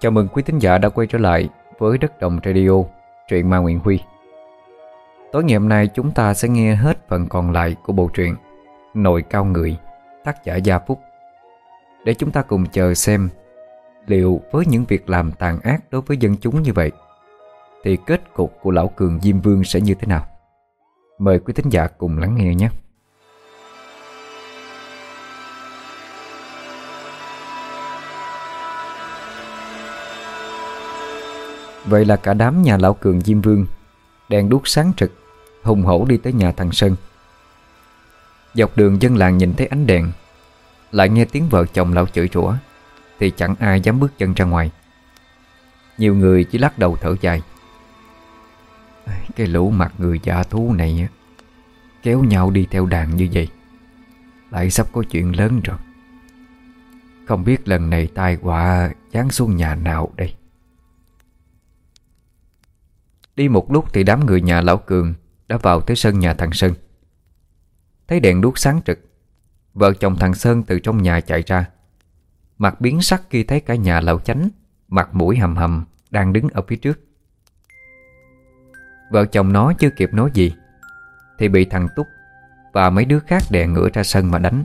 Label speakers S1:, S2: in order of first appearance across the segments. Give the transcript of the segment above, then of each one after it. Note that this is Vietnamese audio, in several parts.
S1: Chào mừng quý thính giả đã quay trở lại với Đất Đồng Radio, truyện Ma Nguyễn Huy. Tối ngày hôm nay chúng ta sẽ nghe hết phần còn lại của bộ truyện nội Cao Người, tác giả Gia Phúc. Để chúng ta cùng chờ xem liệu với những việc làm tàn ác đối với dân chúng như vậy thì kết cục của Lão Cường Diêm Vương sẽ như thế nào. Mời quý thính giả cùng lắng nghe nhé. Vậy là cả đám nhà lão cường Diêm Vương Đèn đuốc sáng trực, Hùng hổ đi tới nhà thằng Sơn. Dọc đường dân làng nhìn thấy ánh đèn, Lại nghe tiếng vợ chồng lão chửi rủa, Thì chẳng ai dám bước chân ra ngoài. Nhiều người chỉ lắc đầu thở dài. Cái lũ mặt người giả thú này Kéo nhau đi theo đàn như vậy, Lại sắp có chuyện lớn rồi. Không biết lần này tai họa giáng xuống nhà nào đây? Đi một lúc thì đám người nhà Lão Cường Đã vào tới sân nhà thằng Sơn. Thấy đèn đuốc sáng trực, Vợ chồng thằng Sơn từ trong nhà chạy ra. Mặt biến sắc khi thấy cả nhà lão chánh, Mặt mũi hầm hầm, Đang đứng ở phía trước. Vợ chồng nó chưa kịp nói gì, Thì bị thằng Túc Và mấy đứa khác đè ngửa ra sân mà đánh.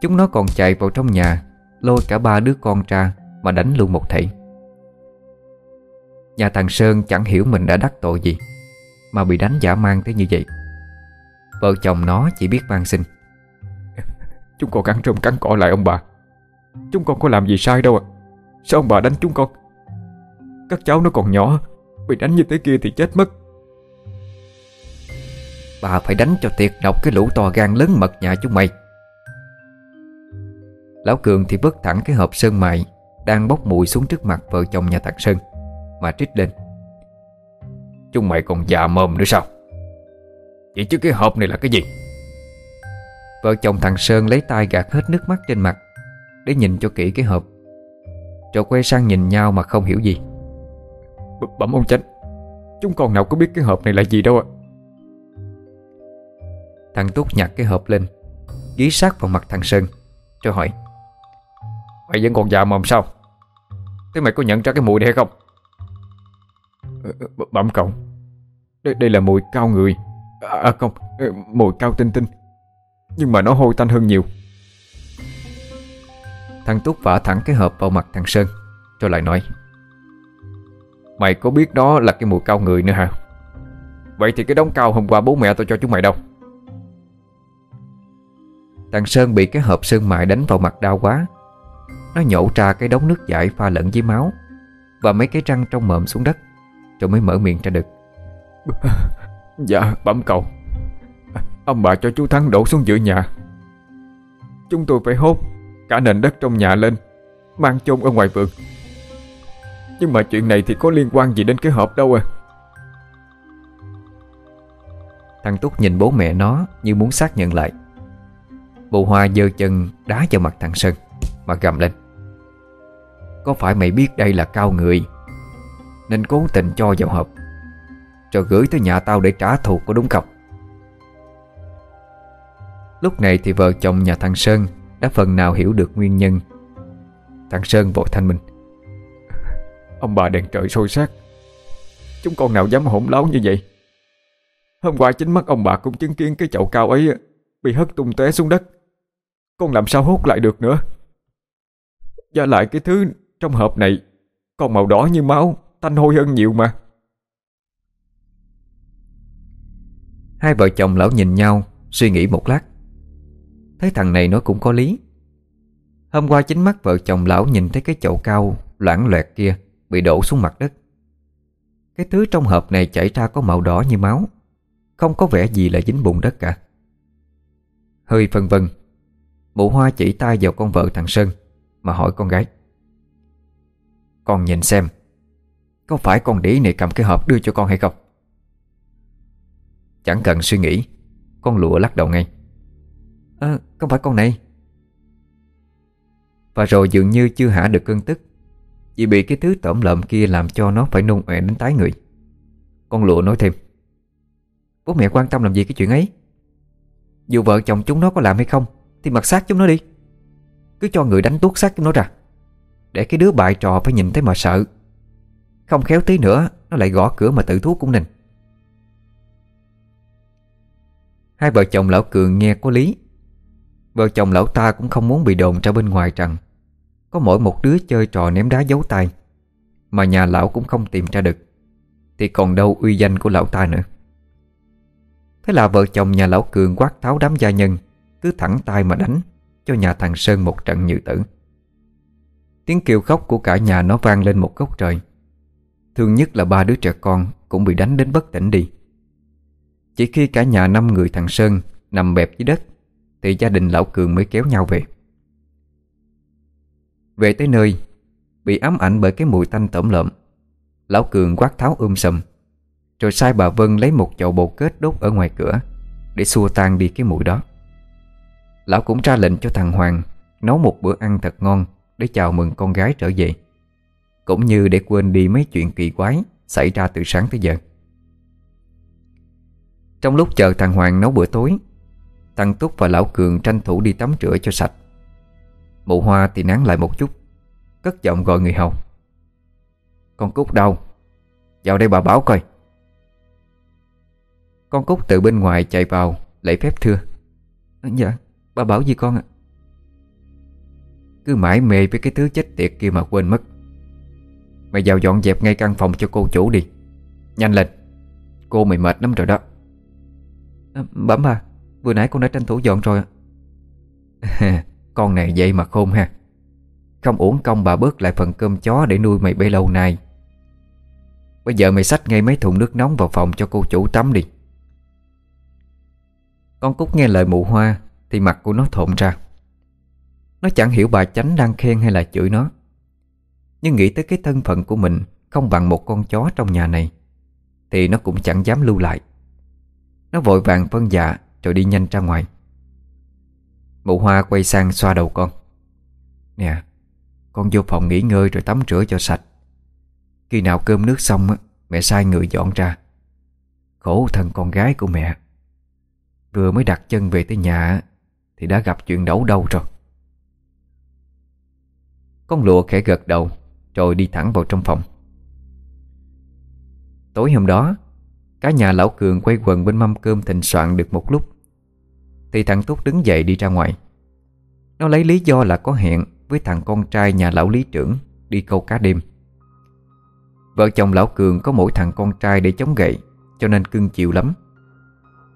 S1: Chúng nó còn chạy vào trong nhà, Lôi cả ba đứa con ra Mà đánh luôn một thảy Nhà thằng Sơn chẳng hiểu mình đã đắc tội gì Mà bị đánh giả mang tới như vậy. Vợ chồng nó chỉ biết van xin.
S2: Chúng con cắn rơm cắn cỏ lại ông bà. Chúng con có làm gì sai đâu à Sao ông bà đánh chúng con? Các cháu nó còn nhỏ Bị đánh như thế kia thì chết mất.
S1: Bà phải đánh cho tiệt độc cái lũ to gan lớn mật nhà chúng mày. Lão Cường thì vứt thẳng cái hộp sơn mại Đang bốc mùi xuống trước mặt vợ chồng nhà thằng Sơn mà trích lên.
S2: Chúng mày còn già mồm nữa sao? Vậy chứ cái hộp này là cái gì?
S1: Vợ chồng thằng Sơn lấy tay gạt hết nước mắt trên mặt Để nhìn cho kỹ cái hộp. Rồi quay sang nhìn nhau mà không hiểu gì.
S2: B, Bẩm ông chánh, Chúng con nào có biết cái hộp này là gì đâu ạ?
S1: Thằng Túc nhặt cái hộp lên Ghi sát vào mặt thằng Sơn, Rồi hỏi,
S2: Mày vẫn còn già mồm sao? Thế mày có nhận ra cái mùi này hay không? Ờ, ờ, bẩm cậu đây, đây là mùi cao người. À, à không, ờ, mùi cao tinh tinh. Nhưng mà nó hôi tanh hơn nhiều.
S1: Thằng Túc vả thẳng cái hộp vào mặt thằng Sơn Rồi lại nói
S2: Mày có biết đó là cái mùi cao người nữa hả? Vậy thì cái đống cao hôm qua bố mẹ tôi cho chúng mày đâu?
S1: Thằng Sơn bị cái hộp sơn mại đánh vào mặt đau quá. Nó nhổ ra cái đống nước giải pha lẫn với máu Và mấy cái răng trong mộm xuống đất rồi mới mở miệng ra được.
S2: Dạ bẩm cậu Ông bà cho chú Thắng đổ xuống giữa nhà. Chúng tôi phải hốt Cả nền đất trong nhà lên Mang chôn ở ngoài vườn. Nhưng mà chuyện này thì có liên quan gì đến cái hộp đâu à?
S1: Thằng Túc nhìn bố mẹ nó Như muốn xác nhận lại. Bồ Hoa giơ chân đá vào mặt thằng Sơn Mà gầm lên. Có phải mày biết đây là cao người nên cố tình cho vào hộp, Rồi gửi tới nhà tao để trả thù, có đúng không? Lúc này thì vợ chồng nhà thằng Sơn Đã phần nào hiểu được nguyên nhân. Thằng Sơn vội thanh minh.
S2: Ông bà đèn trời sôi sát Chúng con nào dám hỗn láo như vậy? Hôm qua chính mắt ông bà cũng chứng kiến cái chậu cao ấy Bị hất tung té xuống đất. Con làm sao hút lại được nữa? Và lại cái thứ trong hộp này, Còn màu đỏ như máu. Thanh hôi hơn nhiều mà.
S1: Hai vợ chồng lão nhìn nhau, Suy nghĩ một lát. Thấy thằng này nó cũng có lý. Hôm qua chính mắt vợ chồng lão nhìn thấy cái chậu cao, Loãng loẹt kia, Bị đổ xuống mặt đất. Cái thứ trong hộp này chảy ra có màu đỏ như máu. Không có vẻ gì là dính bùn đất cả. Hơi phân vân Mụ hoa chỉ tay vào con vợ thằng Sơn, Mà hỏi con gái. Con nhìn xem có phải con đĩ này cầm cái hộp đưa cho con hay không? Chẳng cần suy nghĩ, Con lụa lắc đầu ngay. À không phải con này. Và rồi dường như chưa hả được cơn tức, Vì bị cái thứ tẩm lợm kia Làm cho nó phải nôn ọe đến tái người. Con lụa nói thêm. Bố mẹ quan tâm làm gì cái chuyện ấy? Dù vợ chồng chúng nó có làm hay không, Thì mặc xác chúng nó đi. Cứ cho người đánh tuốt xác chúng nó ra, Để cái đứa bại trò phải nhìn thấy mà sợ. Không khéo tí nữa, Nó lại gõ cửa mà tự thuốc cũng nên Hai vợ chồng lão Cường nghe có lý. Vợ chồng lão ta cũng không muốn bị đồn ra bên ngoài rằng Có mỗi một đứa chơi trò ném đá giấu tay Mà nhà lão cũng không tìm ra được, Thì còn đâu uy danh của lão ta nữa. Thế là vợ chồng nhà lão Cường quát tháo đám gia nhân, Cứ thẳng tay mà đánh Cho nhà thằng Sơn một trận như tử. Tiếng kêu khóc của cả nhà nó vang lên một góc trời. Thương nhất là ba đứa trẻ con Cũng bị đánh đến bất tỉnh đi. Chỉ khi cả nhà năm người thằng Sơn Nằm bẹp dưới đất, Thì gia đình lão Cường mới kéo nhau về. Về tới nơi, Bị ám ảnh bởi cái mùi tanh tẩm lợm, Lão Cường quát tháo ươm um sầm Rồi sai bà Vân lấy một chậu bột kết đốt ở ngoài cửa Để xua tan đi cái mùi đó. Lão cũng ra lệnh cho thằng Hoàng Nấu một bữa ăn thật ngon Để chào mừng con gái trở về. Cũng như để quên đi mấy chuyện kỳ quái Xảy ra từ sáng tới giờ. Trong lúc chờ thằng Hoàng nấu bữa tối, Thằng Túc và Lão Cường tranh thủ đi tắm rửa cho sạch. Mụ Hoa thì nán lại một chút, Cất giọng gọi người hầu. Con Cúc đâu? Vào đây bà báo coi. Con Cúc từ bên ngoài chạy vào, Lễ phép thưa. Ờ, dạ bà bảo gì con ạ? Cứ mãi mê với cái thứ chết tiệt kia mà quên mất. Mày vào dọn dẹp ngay căn phòng cho cô chủ đi. Nhanh lên. Cô mày mệt lắm rồi đó. À, Bẩm bà Vừa nãy con đã tranh thủ dọn rồi Con này vậy mà khôn ha. Không uổng công bà bớt lại phần cơm chó Để nuôi mày bấy lâu nay. Bây giờ mày xách ngay mấy thùng nước nóng vào phòng cho cô chủ tắm đi. Con Cúc nghe lời mụ hoa Thì mặt của nó thộn ra. Nó chẳng hiểu bà chánh đang khen hay là chửi nó nhưng nghĩ tới cái thân phận của mình Không bằng một con chó trong nhà này, Thì nó cũng chẳng dám lưu lại. Nó vội vàng phân dạ Rồi đi nhanh ra ngoài. Mụ hoa quay sang xoa đầu con. Nè, Con vô phòng nghỉ ngơi rồi tắm rửa cho sạch. Khi nào cơm nước xong Mẹ sai người dọn ra. Khổ thân con gái của mẹ. Vừa mới đặt chân về tới nhà Thì đã gặp chuyện đấu đâu rồi. Con lụa khẽ gật đầu. Rồi đi thẳng vào trong phòng. Tối hôm đó, Cả nhà lão Cường quay quần bên mâm cơm thịnh soạn được một lúc. Thì thằng Túc đứng dậy đi ra ngoài. Nó lấy lý do là có hẹn Với thằng con trai nhà lão lý trưởng Đi câu cá đêm. Vợ chồng lão Cường có mỗi thằng con trai để chống gậy, Cho nên cưng chịu lắm.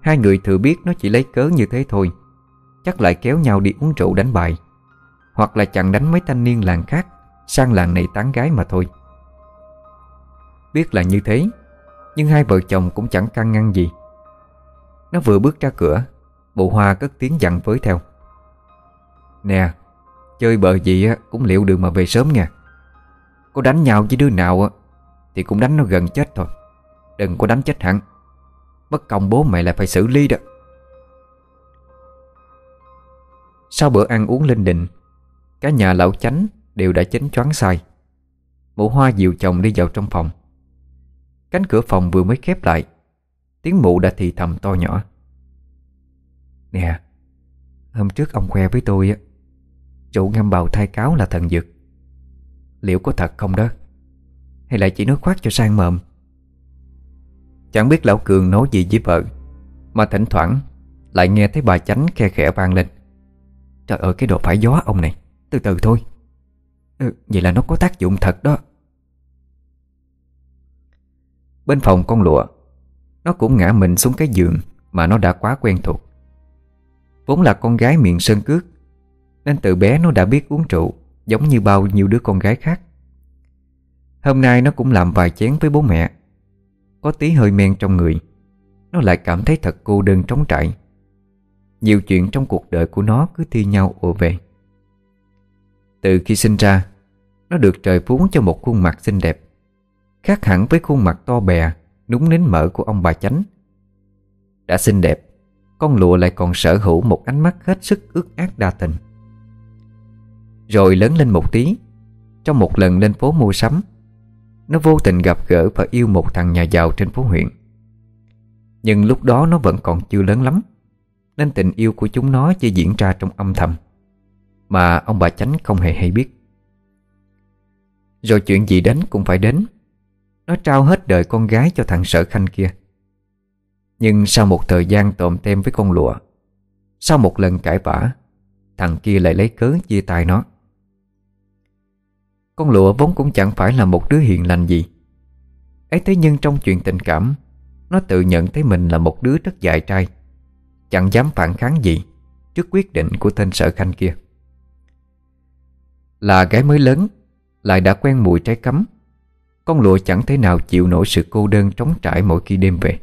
S1: Hai người thừa biết nó chỉ lấy cớ như thế thôi, Chắc lại kéo nhau đi uống rượu đánh bài, Hoặc là chặn đánh mấy thanh niên làng khác. Sang làng này tán gái mà thôi. Biết là như thế, Nhưng hai vợ chồng cũng chẳng can ngăn gì. Nó vừa bước ra cửa, Bộ hoa cất tiếng dặn với theo. Nè, Chơi bờ gì cũng liệu được mà về sớm nha. Có đánh nhau với đứa nào Thì cũng đánh nó gần chết thôi. Đừng có đánh chết hẳn. Bất công bố mẹ lại phải xử lý đó. Sau bữa ăn uống linh đình, Cả nhà lão chánh đều đã chánh choáng sai. Mụ hoa dìu chồng đi vào trong phòng. Cánh cửa phòng vừa mới khép lại, Tiếng mụ đã thì thầm to nhỏ. Nè, Hôm trước ông khoe với tôi á, Chủ ngâm bào thai cáo là thần dược. Liệu có thật không đó? Hay lại chỉ nói khoác cho sang mồm? Chẳng biết lão Cường nói gì với vợ, Mà thỉnh thoảng Lại nghe thấy bà chánh khe khẽ vang lên. Trời ơi, cái đồ phải gió ông này, Từ từ thôi ừ, Vậy là nó có tác dụng thật đó. Bên phòng con lụa Nó cũng ngã mình xuống cái giường Mà nó đã quá quen thuộc. Vốn là con gái miệng sơn cước Nên từ bé nó đã biết uống rượu Giống như bao nhiêu đứa con gái khác. Hôm nay nó cũng làm vài chén với bố mẹ. Có tí hơi men trong người Nó lại cảm thấy thật cô đơn trống trại Nhiều chuyện trong cuộc đời của nó cứ thi nhau ùa về. Từ khi sinh ra. Nó được trời phú cho một khuôn mặt xinh đẹp, Khác hẳn với khuôn mặt to bè, Núng nín mỡ của ông bà chánh. Đã xinh đẹp, Con lụa lại còn sở hữu một ánh mắt hết sức ước ác đa tình. Rồi lớn lên một tí, Trong một lần lên phố mua sắm, nó vô tình gặp gỡ và yêu một thằng nhà giàu trên phố huyện. Nhưng lúc đó nó vẫn còn chưa lớn lắm, Nên tình yêu của chúng nó chỉ diễn ra trong âm thầm. Mà ông bà chánh không hề hay biết. Rồi chuyện gì đến cũng phải đến. Nó trao hết đời con gái cho thằng sở khanh kia. Nhưng sau một thời gian tộm tem với con lụa, Sau một lần cãi vã, Thằng kia lại lấy cớ chia tay nó. Con lụa vốn cũng chẳng phải là một đứa hiền lành gì. Ấy thế nhưng trong chuyện tình cảm, Nó tự nhận thấy mình là một đứa rất dại trai, Chẳng dám phản kháng gì Trước quyết định của tên sở khanh kia. Là gái mới lớn, Lại đã quen mùi trái cấm Con lụa chẳng thể nào chịu nổi sự cô đơn trống trải mỗi khi đêm về.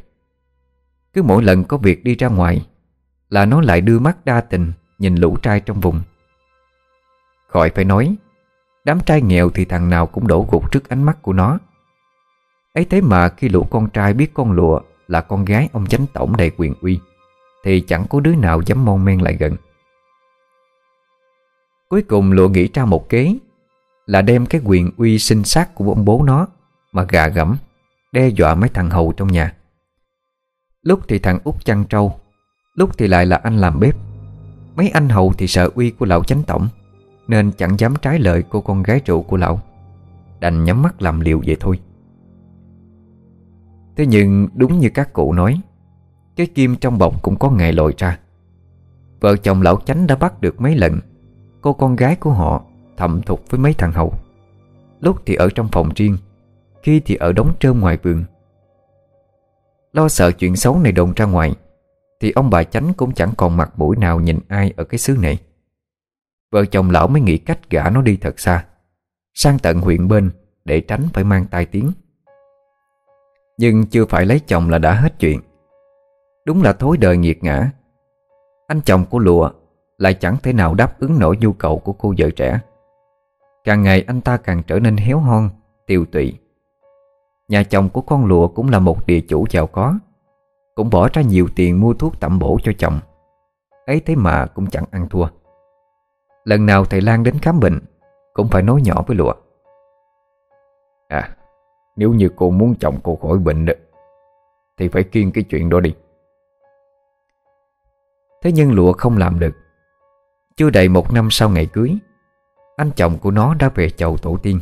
S1: Cứ mỗi lần có việc đi ra ngoài, Là nó lại đưa mắt đa tình Nhìn lũ trai trong vùng. Khỏi phải nói, Đám trai nghèo thì thằng nào cũng đổ gục trước ánh mắt của nó. Ấy thế mà khi lũ con trai biết con lụa Là con gái ông chánh tổng đầy quyền uy, Thì chẳng có đứa nào dám mon men lại gần. Cuối cùng lụa nghĩ ra một kế, Là đem cái quyền uy sinh sát của ông bố nó Mà gà gẫm, Đe dọa mấy thằng hầu trong nhà. Lúc thì thằng út chăn trâu, Lúc thì lại là anh làm bếp. Mấy anh hầu thì sợ uy của lão chánh tổng, Nên chẳng dám trái lời cô con gái trụ của lão, Đành nhắm mắt làm liều vậy thôi. Thế nhưng đúng như các cụ nói, Cái kim trong bọc cũng có ngày lội ra. Vợ chồng lão chánh đã bắt được mấy lần Cô con gái của họ thầm thục với mấy thằng hầu. Lúc thì ở trong phòng riêng, Khi thì ở đống trơm ngoài vườn. Lo sợ chuyện xấu này đồn ra ngoài, Thì ông bà chánh cũng chẳng còn mặt mũi nào nhìn ai ở cái xứ này. Vợ chồng lão mới nghĩ cách gả nó đi thật xa, Sang tận huyện bên Để tránh phải mang tai tiếng. Nhưng chưa phải lấy chồng là đã hết chuyện. Đúng là thối đời nghiệt ngã. Anh chồng của lụa lại chẳng thể nào đáp ứng nổi nhu cầu của cô vợ trẻ. Càng ngày anh ta càng trở nên héo hon Tiêu tụy. Nhà chồng của con lụa cũng là một địa chủ giàu có Cũng bỏ ra nhiều tiền mua thuốc tẩm bổ cho chồng. Ấy thế mà cũng chẳng ăn thua. Lần nào thầy Lan đến khám bệnh Cũng phải nói nhỏ với lụa.
S2: À Nếu như cô muốn chồng cô khỏi bệnh đó, Thì phải kiên cái chuyện đó đi.
S1: Thế nhưng lụa không làm được. Chưa đầy một năm sau ngày cưới, Anh chồng của nó đã về chầu tổ tiên.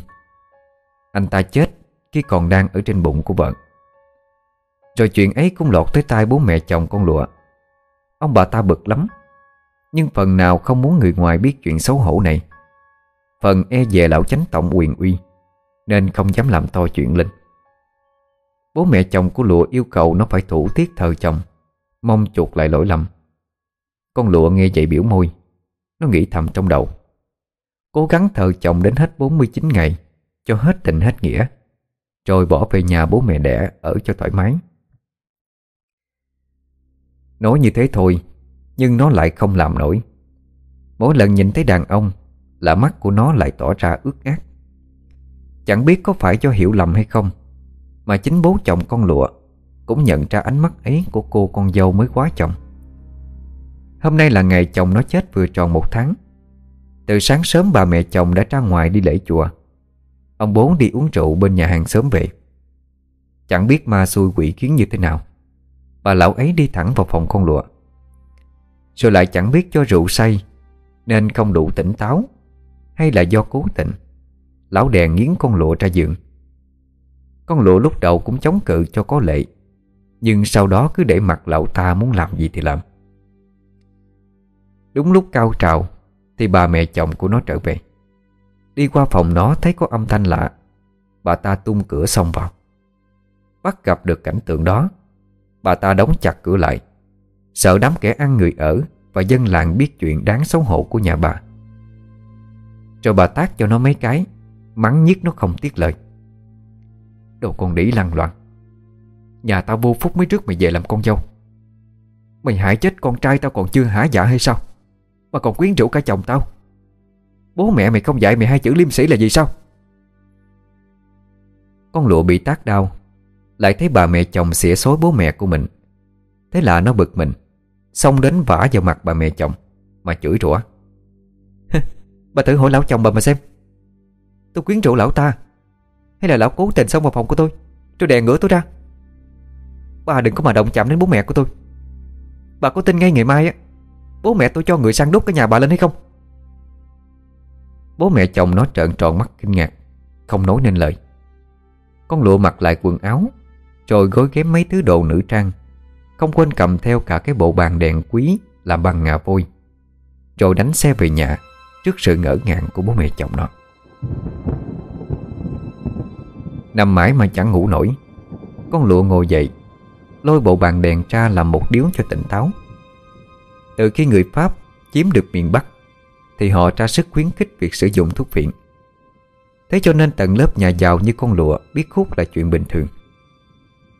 S1: Anh ta chết khi còn đang ở trên bụng của vợ. Rồi chuyện ấy cũng lọt tới tai bố mẹ chồng con lụa. Ông bà ta bực lắm, Nhưng phần nào không muốn người ngoài biết chuyện xấu hổ này. Phần e dè lão chánh tổng quyền uy, Nên không dám làm to chuyện lên. Bố mẹ chồng của lụa yêu cầu nó phải thủ tiết thờ chồng, Mong chuộc lại lỗi lầm. Con lụa nghe vậy biểu môi nó nghĩ thầm trong đầu. Cố gắng thờ chồng đến hết 49 ngày, Cho hết tình hết nghĩa, Rồi bỏ về nhà bố mẹ đẻ Ở cho thoải mái. Nói như thế thôi, Nhưng nó lại không làm nổi. Mỗi lần nhìn thấy đàn ông, Là mắt của nó lại tỏ ra ướt át Chẳng biết có phải do hiểu lầm hay không, Mà chính bố chồng con lụa Cũng nhận ra ánh mắt ấy của cô con dâu mới quá chồng. Hôm nay là ngày chồng nó chết vừa tròn một tháng. Từ sáng sớm bà mẹ chồng đã ra ngoài đi lễ chùa. Ông bố đi uống rượu bên nhà hàng sớm về. Chẳng biết ma xui quỷ kiến như thế nào. Bà lão ấy đi thẳng vào phòng con lụa. Rồi lại chẳng biết cho rượu say, Nên không đủ tỉnh táo, Hay là do cố tình. Lão đèn nghiến con lụa ra giường. Con lụa lúc đầu cũng chống cự cho có lệ, Nhưng sau đó cứ để mặt lão ta muốn làm gì thì làm. Đúng lúc cao trào, Thì bà mẹ chồng của nó trở về. Đi qua phòng nó thấy có âm thanh lạ. Bà ta tung cửa xông vào. Bắt gặp được cảnh tượng đó, Bà ta đóng chặt cửa lại. Sợ đám kẻ ăn người ở Và dân làng biết chuyện đáng xấu hổ của nhà bà. Rồi bà tác cho nó mấy cái, Mắng nhiếc nó không tiếc lời. Đồ con đĩ lăng loạn. Nhà tao vô phúc mấy trước mày về làm con dâu. Mày hại chết con trai tao còn chưa hả dạ hay sao? Mà còn quyến rũ cả chồng tao. Bố mẹ mày không dạy mày hai chữ liêm sĩ là gì sao? Con lụa bị tác đau, Lại thấy bà mẹ chồng xỉa xối bố mẹ của mình. Thế là nó bực mình xong đến vả vào mặt bà mẹ chồng, Mà chửi rủa. Bà thử hỏi lão chồng bà mà xem. Tôi quyến rũ lão ta, Hay là lão cố tình xông vào phòng của tôi Rồi đè ngửa tôi ra. Bà đừng có mà động chạm đến bố mẹ của tôi. Bà có tin ngay ngày mai á Bố mẹ tôi cho người sang đốt cái nhà bà lên hay không? Bố mẹ chồng nó trợn tròn mắt kinh ngạc, Không nói nên lời. Con lụa mặc lại quần áo, Rồi gối ghém mấy thứ đồ nữ trang, Không quên cầm theo cả cái bộ bàn đèn quý Làm bằng ngà vôi Rồi đánh xe về nhà Trước sự ngỡ ngàng của bố mẹ chồng nó. Nằm mãi mà chẳng ngủ nổi, Con lụa ngồi dậy, Lôi bộ bàn đèn ra làm một điếu cho tỉnh táo. Từ khi người Pháp chiếm được miền Bắc, Thì họ ra sức khuyến khích việc sử dụng thuốc phiện. Thế cho nên tận lớp nhà giàu như con lụa biết hút là chuyện bình thường.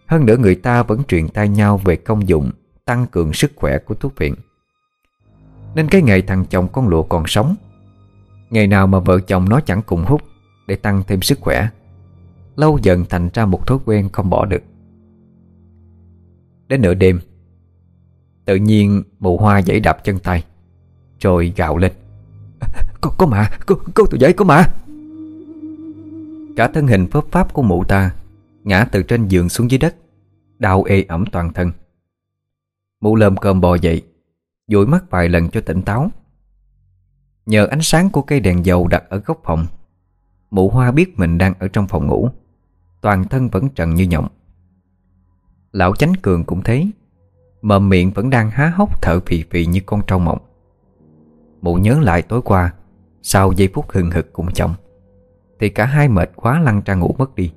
S1: Hơn nữa người ta vẫn truyền tay nhau về công dụng Tăng cường sức khỏe của thuốc phiện. Nên cái ngày thằng chồng con lụa còn sống, Ngày nào mà vợ chồng nó chẳng cùng hút Để tăng thêm sức khỏe, Lâu dần thành ra một thói quen không bỏ được. Đến nửa đêm Tự nhiên mụ hoa dãy đạp chân tay Rồi gạo lên. Có, có mà, có, có tụi giấy có mà. Cả thân hình phớp pháp của mụ ta Ngã từ trên giường xuống dưới đất Đau ê ẩm toàn thân. Mụ lơm cơm bò dậy dụi mắt vài lần cho tỉnh táo. Nhờ ánh sáng của cây đèn dầu đặt ở góc phòng Mụ hoa biết mình đang ở trong phòng ngủ Toàn thân vẫn trần như nhộng. Lão chánh cường cũng thấy Mờ miệng vẫn đang há hốc thở phì phì như con trâu mộng. Mụ nhớ lại tối qua, Sau giây phút hừng hực cùng chồng, Thì cả hai mệt quá lăn ra ngủ mất đi,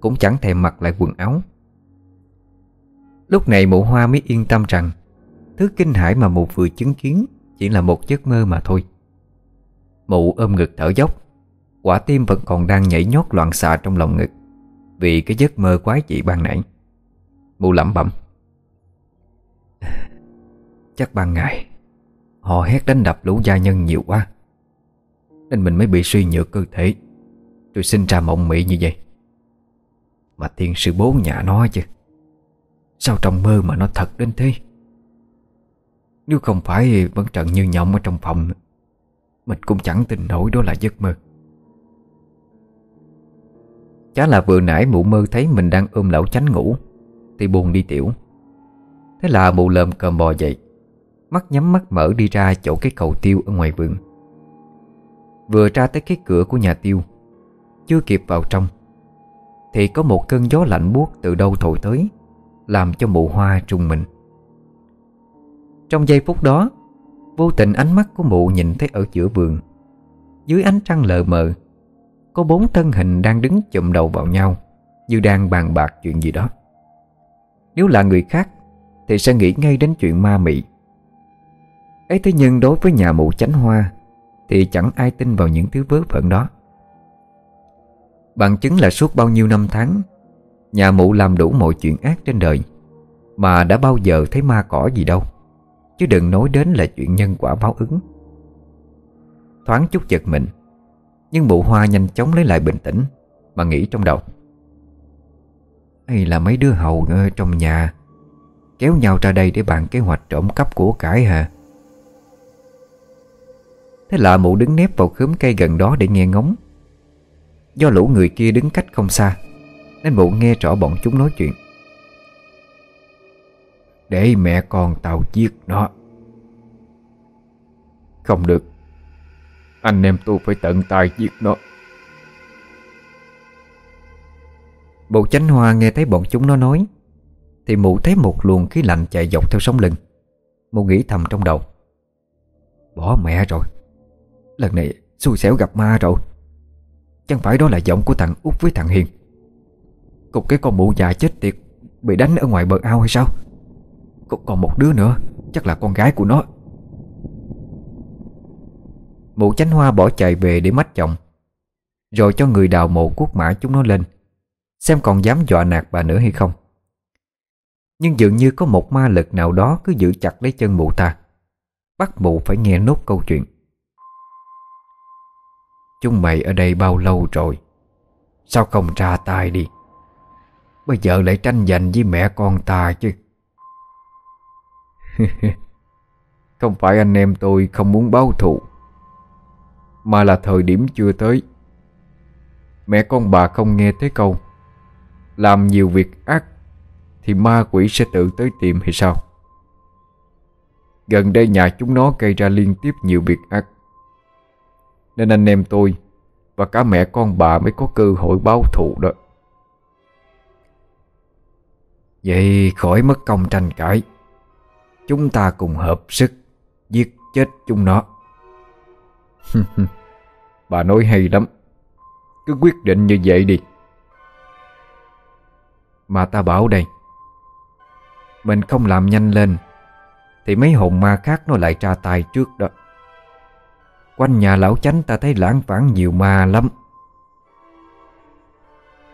S1: Cũng chẳng thèm mặc lại quần áo. Lúc này mụ hoa mới yên tâm rằng, Thứ kinh hãi mà mụ vừa chứng kiến Chỉ là một giấc mơ mà thôi. Mụ ôm ngực thở dốc, Quả tim vẫn còn đang nhảy nhót loạn xạ trong lòng ngực Vì cái giấc mơ quái dị ban nãy. Mụ lẩm bẩm Chắc ban ngày, Họ hét đánh đập lũ gia nhân nhiều quá, Nên mình mới bị suy nhược cơ thể. Rồi sinh ra mộng mị như vậy. Mà tiên sư bố nhà nó chứ, Sao trong mơ mà nó thật đến thế? Nếu không phải vẫn trận như nhộng ở trong phòng, Mình cũng chẳng tin nổi đó là giấc mơ. Chá là vừa nãy mụ mơ thấy mình đang ôm lão chánh ngủ, Thì buồn đi tiểu. Thế là mụ lợm cơm bò dậy. Mắt nhắm mắt mở đi ra chỗ cái cầu tiêu ở ngoài vườn. Vừa ra tới cái cửa của nhà tiêu, Chưa kịp vào trong, Thì có một cơn gió lạnh buốt từ đâu thổi tới, Làm cho mụ hoa trùng mình. Trong giây phút đó, Vô tình ánh mắt của mụ nhìn thấy ở giữa vườn, Dưới ánh trăng lờ mờ, Có bốn thân hình đang đứng chụm đầu vào nhau, Như đang bàn bạc chuyện gì đó. Nếu là người khác thì sẽ nghĩ ngay đến chuyện ma mị. Ấy thế nhưng đối với nhà mụ chánh hoa, Thì chẳng ai tin vào những thứ vớ vẩn đó. Bằng chứng là suốt bao nhiêu năm tháng, Nhà mụ làm đủ mọi chuyện ác trên đời, Mà đã bao giờ thấy ma cỏ gì đâu, Chứ đừng nói đến là chuyện nhân quả báo ứng. Thoáng chút giật mình, Nhưng mụ hoa nhanh chóng lấy lại bình tĩnh, Mà nghĩ trong đầu. Hay là mấy đứa hầu trong nhà Kéo nhau ra đây để bàn kế hoạch trộm cắp của cải hả? Thế là mụ đứng nép vào khóm cây gần đó để nghe ngóng. Do lũ người kia đứng cách không xa, Nên mụ nghe rõ bọn chúng nói chuyện. Để mẹ con tao giết nó. Không được. Anh em tôi phải tận tay giết nó. Bộ chánh hoa nghe thấy bọn chúng nó nói thì mụ thấy một luồng khí lạnh chạy dọc theo sống lưng. Mụ nghĩ thầm trong đầu, Bỏ mẹ rồi, Lần này xui xẻo gặp ma rồi. Chẳng phải đó là giọng của thằng út với thằng Hiền. Cục cái con mụ già chết tiệt Bị đánh ở ngoài bờ ao hay sao? Còn một đứa nữa, Chắc là con gái của nó. Mụ chánh hoa bỏ chạy về để mách chồng, Rồi cho người đào mộ quốc mã chúng nó lên, Xem còn dám dọa nạt bà nữa hay không. Nhưng dường như có một ma lực nào đó Cứ giữ chặt lấy chân mụ ta. Bắt mụ phải nghe nốt câu chuyện. Chúng mày ở đây bao lâu rồi? Sao không ra tay đi? Bây giờ lại tranh giành với mẹ con ta chứ. Không phải anh em tôi không muốn báo thù, Mà là thời điểm chưa tới. Mẹ con bà không nghe thấy câu, Làm nhiều việc ác thì ma quỷ sẽ tự tới tìm hay sao? Gần đây nhà chúng nó gây ra liên tiếp nhiều việc ác. Nên anh em tôi
S2: Và cả mẹ con bà mới có cơ hội báo thù đó.
S1: Vậy khỏi mất công tranh cãi. Chúng ta cùng hợp sức Giết chết chúng nó.
S2: Bà nói hay lắm. Cứ quyết định như vậy đi.
S1: Mà ta bảo đây mình không làm nhanh lên, Thì mấy hồn ma khác nó lại tra tay trước đó. Quanh nhà lão chánh ta thấy lãng vãng nhiều ma lắm.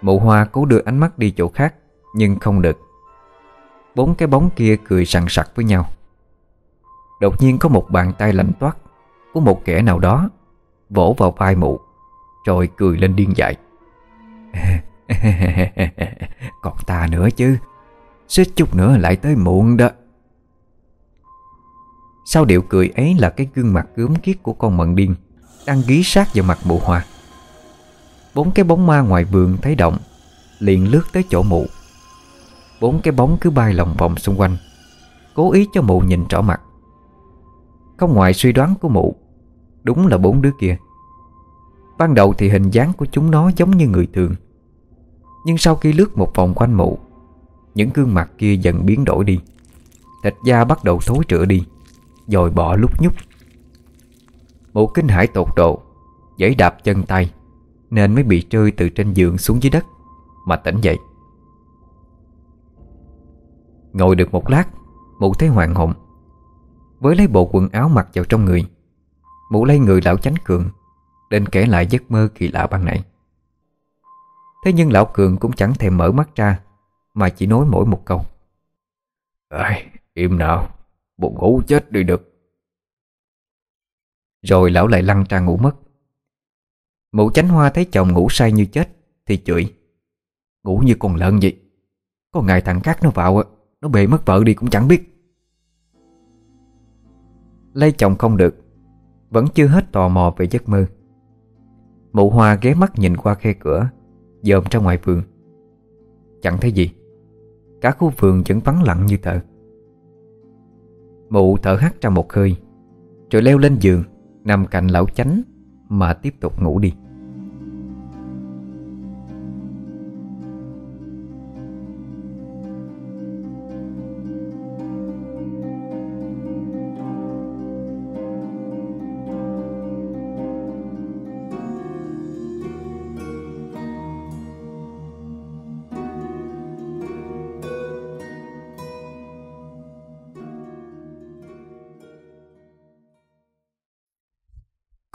S1: Mụ hoa cố đưa ánh mắt đi chỗ khác, Nhưng không được. Bốn cái bóng kia cười sằng sặc với nhau. Đột nhiên có một bàn tay lạnh toát Của một kẻ nào đó, Vỗ vào vai mụ, Rồi cười lên điên dại. Còn ta nữa chứ. Xích chút nữa lại tới muộn đó. Sau điệu cười ấy là cái gương mặt gớm kiết của con mận điên, Đang ghi sát vào mặt mụ hoa. Bốn cái bóng ma ngoài vườn thấy động, Liền lướt tới chỗ mụ. Bốn cái bóng cứ bay lòng vòng xung quanh, Cố ý cho mụ nhìn rõ mặt. Không ngoài suy đoán của mụ, Đúng là bốn đứa kia. Ban đầu thì hình dáng của chúng nó giống như người thường, Nhưng sau khi lướt một vòng quanh mụ những gương mặt kia dần biến đổi đi. Thịt da bắt đầu thối rữa đi Rồi bỏ lúc nhúc. Bộ kinh hải tột độ, Giấy đạp chân tay, Nên mới bị rơi từ trên giường xuống dưới đất, Mà tỉnh dậy. Ngồi được một lát, Mụ thấy hoàng hồn. Với lấy bộ quần áo mặc vào trong người, Mụ lấy người lão chánh cường Định kể lại giấc mơ kỳ lạ ban nãy. Thế nhưng lão cường cũng chẳng thèm mở mắt ra mà chỉ nói mỗi một câu.
S2: Ây, im nào Buồn ngủ chết đi được.
S1: Rồi lão lại lăn ra ngủ mất. Mụ chánh hoa thấy chồng ngủ say như chết Thì chửi. Ngủ như con lợn vậy. Có ngày thằng khác nó vào Nó bề mất vợ đi cũng chẳng biết. Lấy chồng không được Vẫn chưa hết tò mò về giấc mơ. Mụ hoa ghé mắt nhìn qua khe cửa Dòm ra ngoài vườn. Chẳng thấy gì Cả khu vườn vẫn vắng lặng như tờ. Mụ thở hắt ra một hơi, Rồi leo lên giường, Nằm cạnh lão chánh Mà tiếp tục ngủ đi.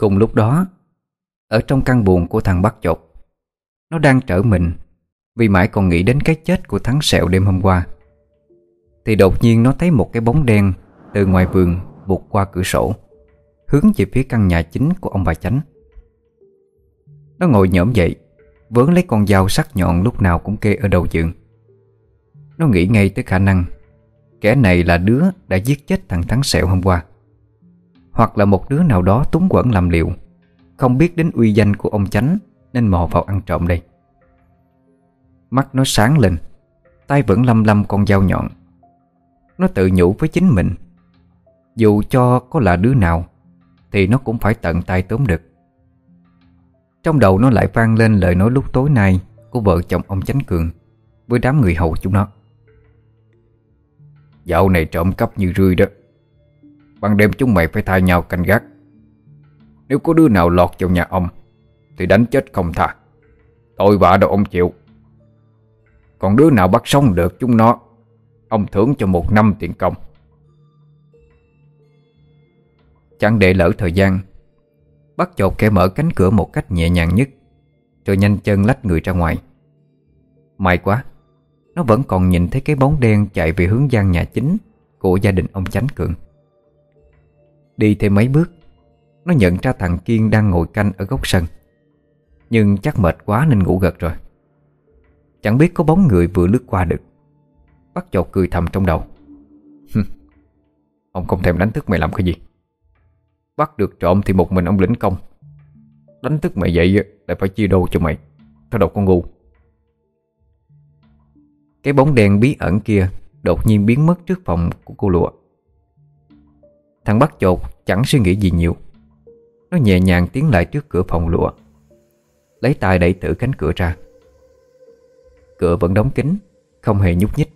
S1: Cùng lúc đó, Ở trong căn buồn của thằng bắt chột, Nó đang trở mình Vì mãi còn nghĩ đến cái chết của thắng sẹo đêm hôm qua. Thì đột nhiên nó thấy một cái bóng đen Từ ngoài vườn vụt qua cửa sổ, Hướng về phía căn nhà chính của ông bà Chánh. Nó ngồi nhổm dậy Vớn lấy con dao sắc nhọn lúc nào cũng kê ở đầu giường. Nó nghĩ ngay tới khả năng Kẻ này là đứa đã giết chết thằng Thắng Sẹo hôm qua hoặc là một đứa nào đó túng quẩn làm liệu Không biết đến uy danh của ông Chánh Nên mò vào ăn trộm đây. Mắt nó sáng lên, Tay vẫn lăm lăm con dao nhọn. Nó tự nhủ với chính mình, Dù cho có là đứa nào Thì nó cũng phải tận tay tóm được. Trong đầu nó lại vang lên lời nói lúc tối nay Của vợ chồng ông Chánh Cường Với đám người hầu chúng nó. Dạo này trộm cắp như rươi đó. Ban đêm chúng mày phải thay nhau canh gác. Nếu có đứa nào lọt vào nhà ông, Thì đánh chết không tha. Tội vạ đâu ông chịu. Còn đứa nào bắt sống được chúng nó, Ông thưởng cho một năm tiền công. Chẳng để lỡ thời gian, Bắt chột kẻ mở cánh cửa một cách nhẹ nhàng nhất, Rồi nhanh chân lách người ra ngoài. May quá, Nó vẫn còn nhìn thấy cái bóng đen chạy về hướng gian nhà chính Của gia đình ông Chánh Cường. Đi thêm mấy bước. Nó nhận ra thằng Kiên đang ngồi canh ở góc sân. Nhưng chắc mệt quá nên ngủ gật rồi. Chẳng biết có bóng người vừa lướt qua được. Bắt chột cười thầm trong đầu. Ông không thèm đánh thức mày làm cái gì. Bắt được trộm thì một mình ông lĩnh công. Đánh thức mày dậy Lại phải chia đô cho mày. Thôi đầu con ngu. Cái bóng đen bí ẩn kia Đột nhiên biến mất trước phòng của cô lụa. Thằng bắt chột chẳng suy nghĩ gì nhiều. Nó nhẹ nhàng tiến lại trước cửa phòng lụa. Lấy tay đẩy thử cánh cửa ra. Cửa vẫn đóng kín, Không hề nhúc nhích.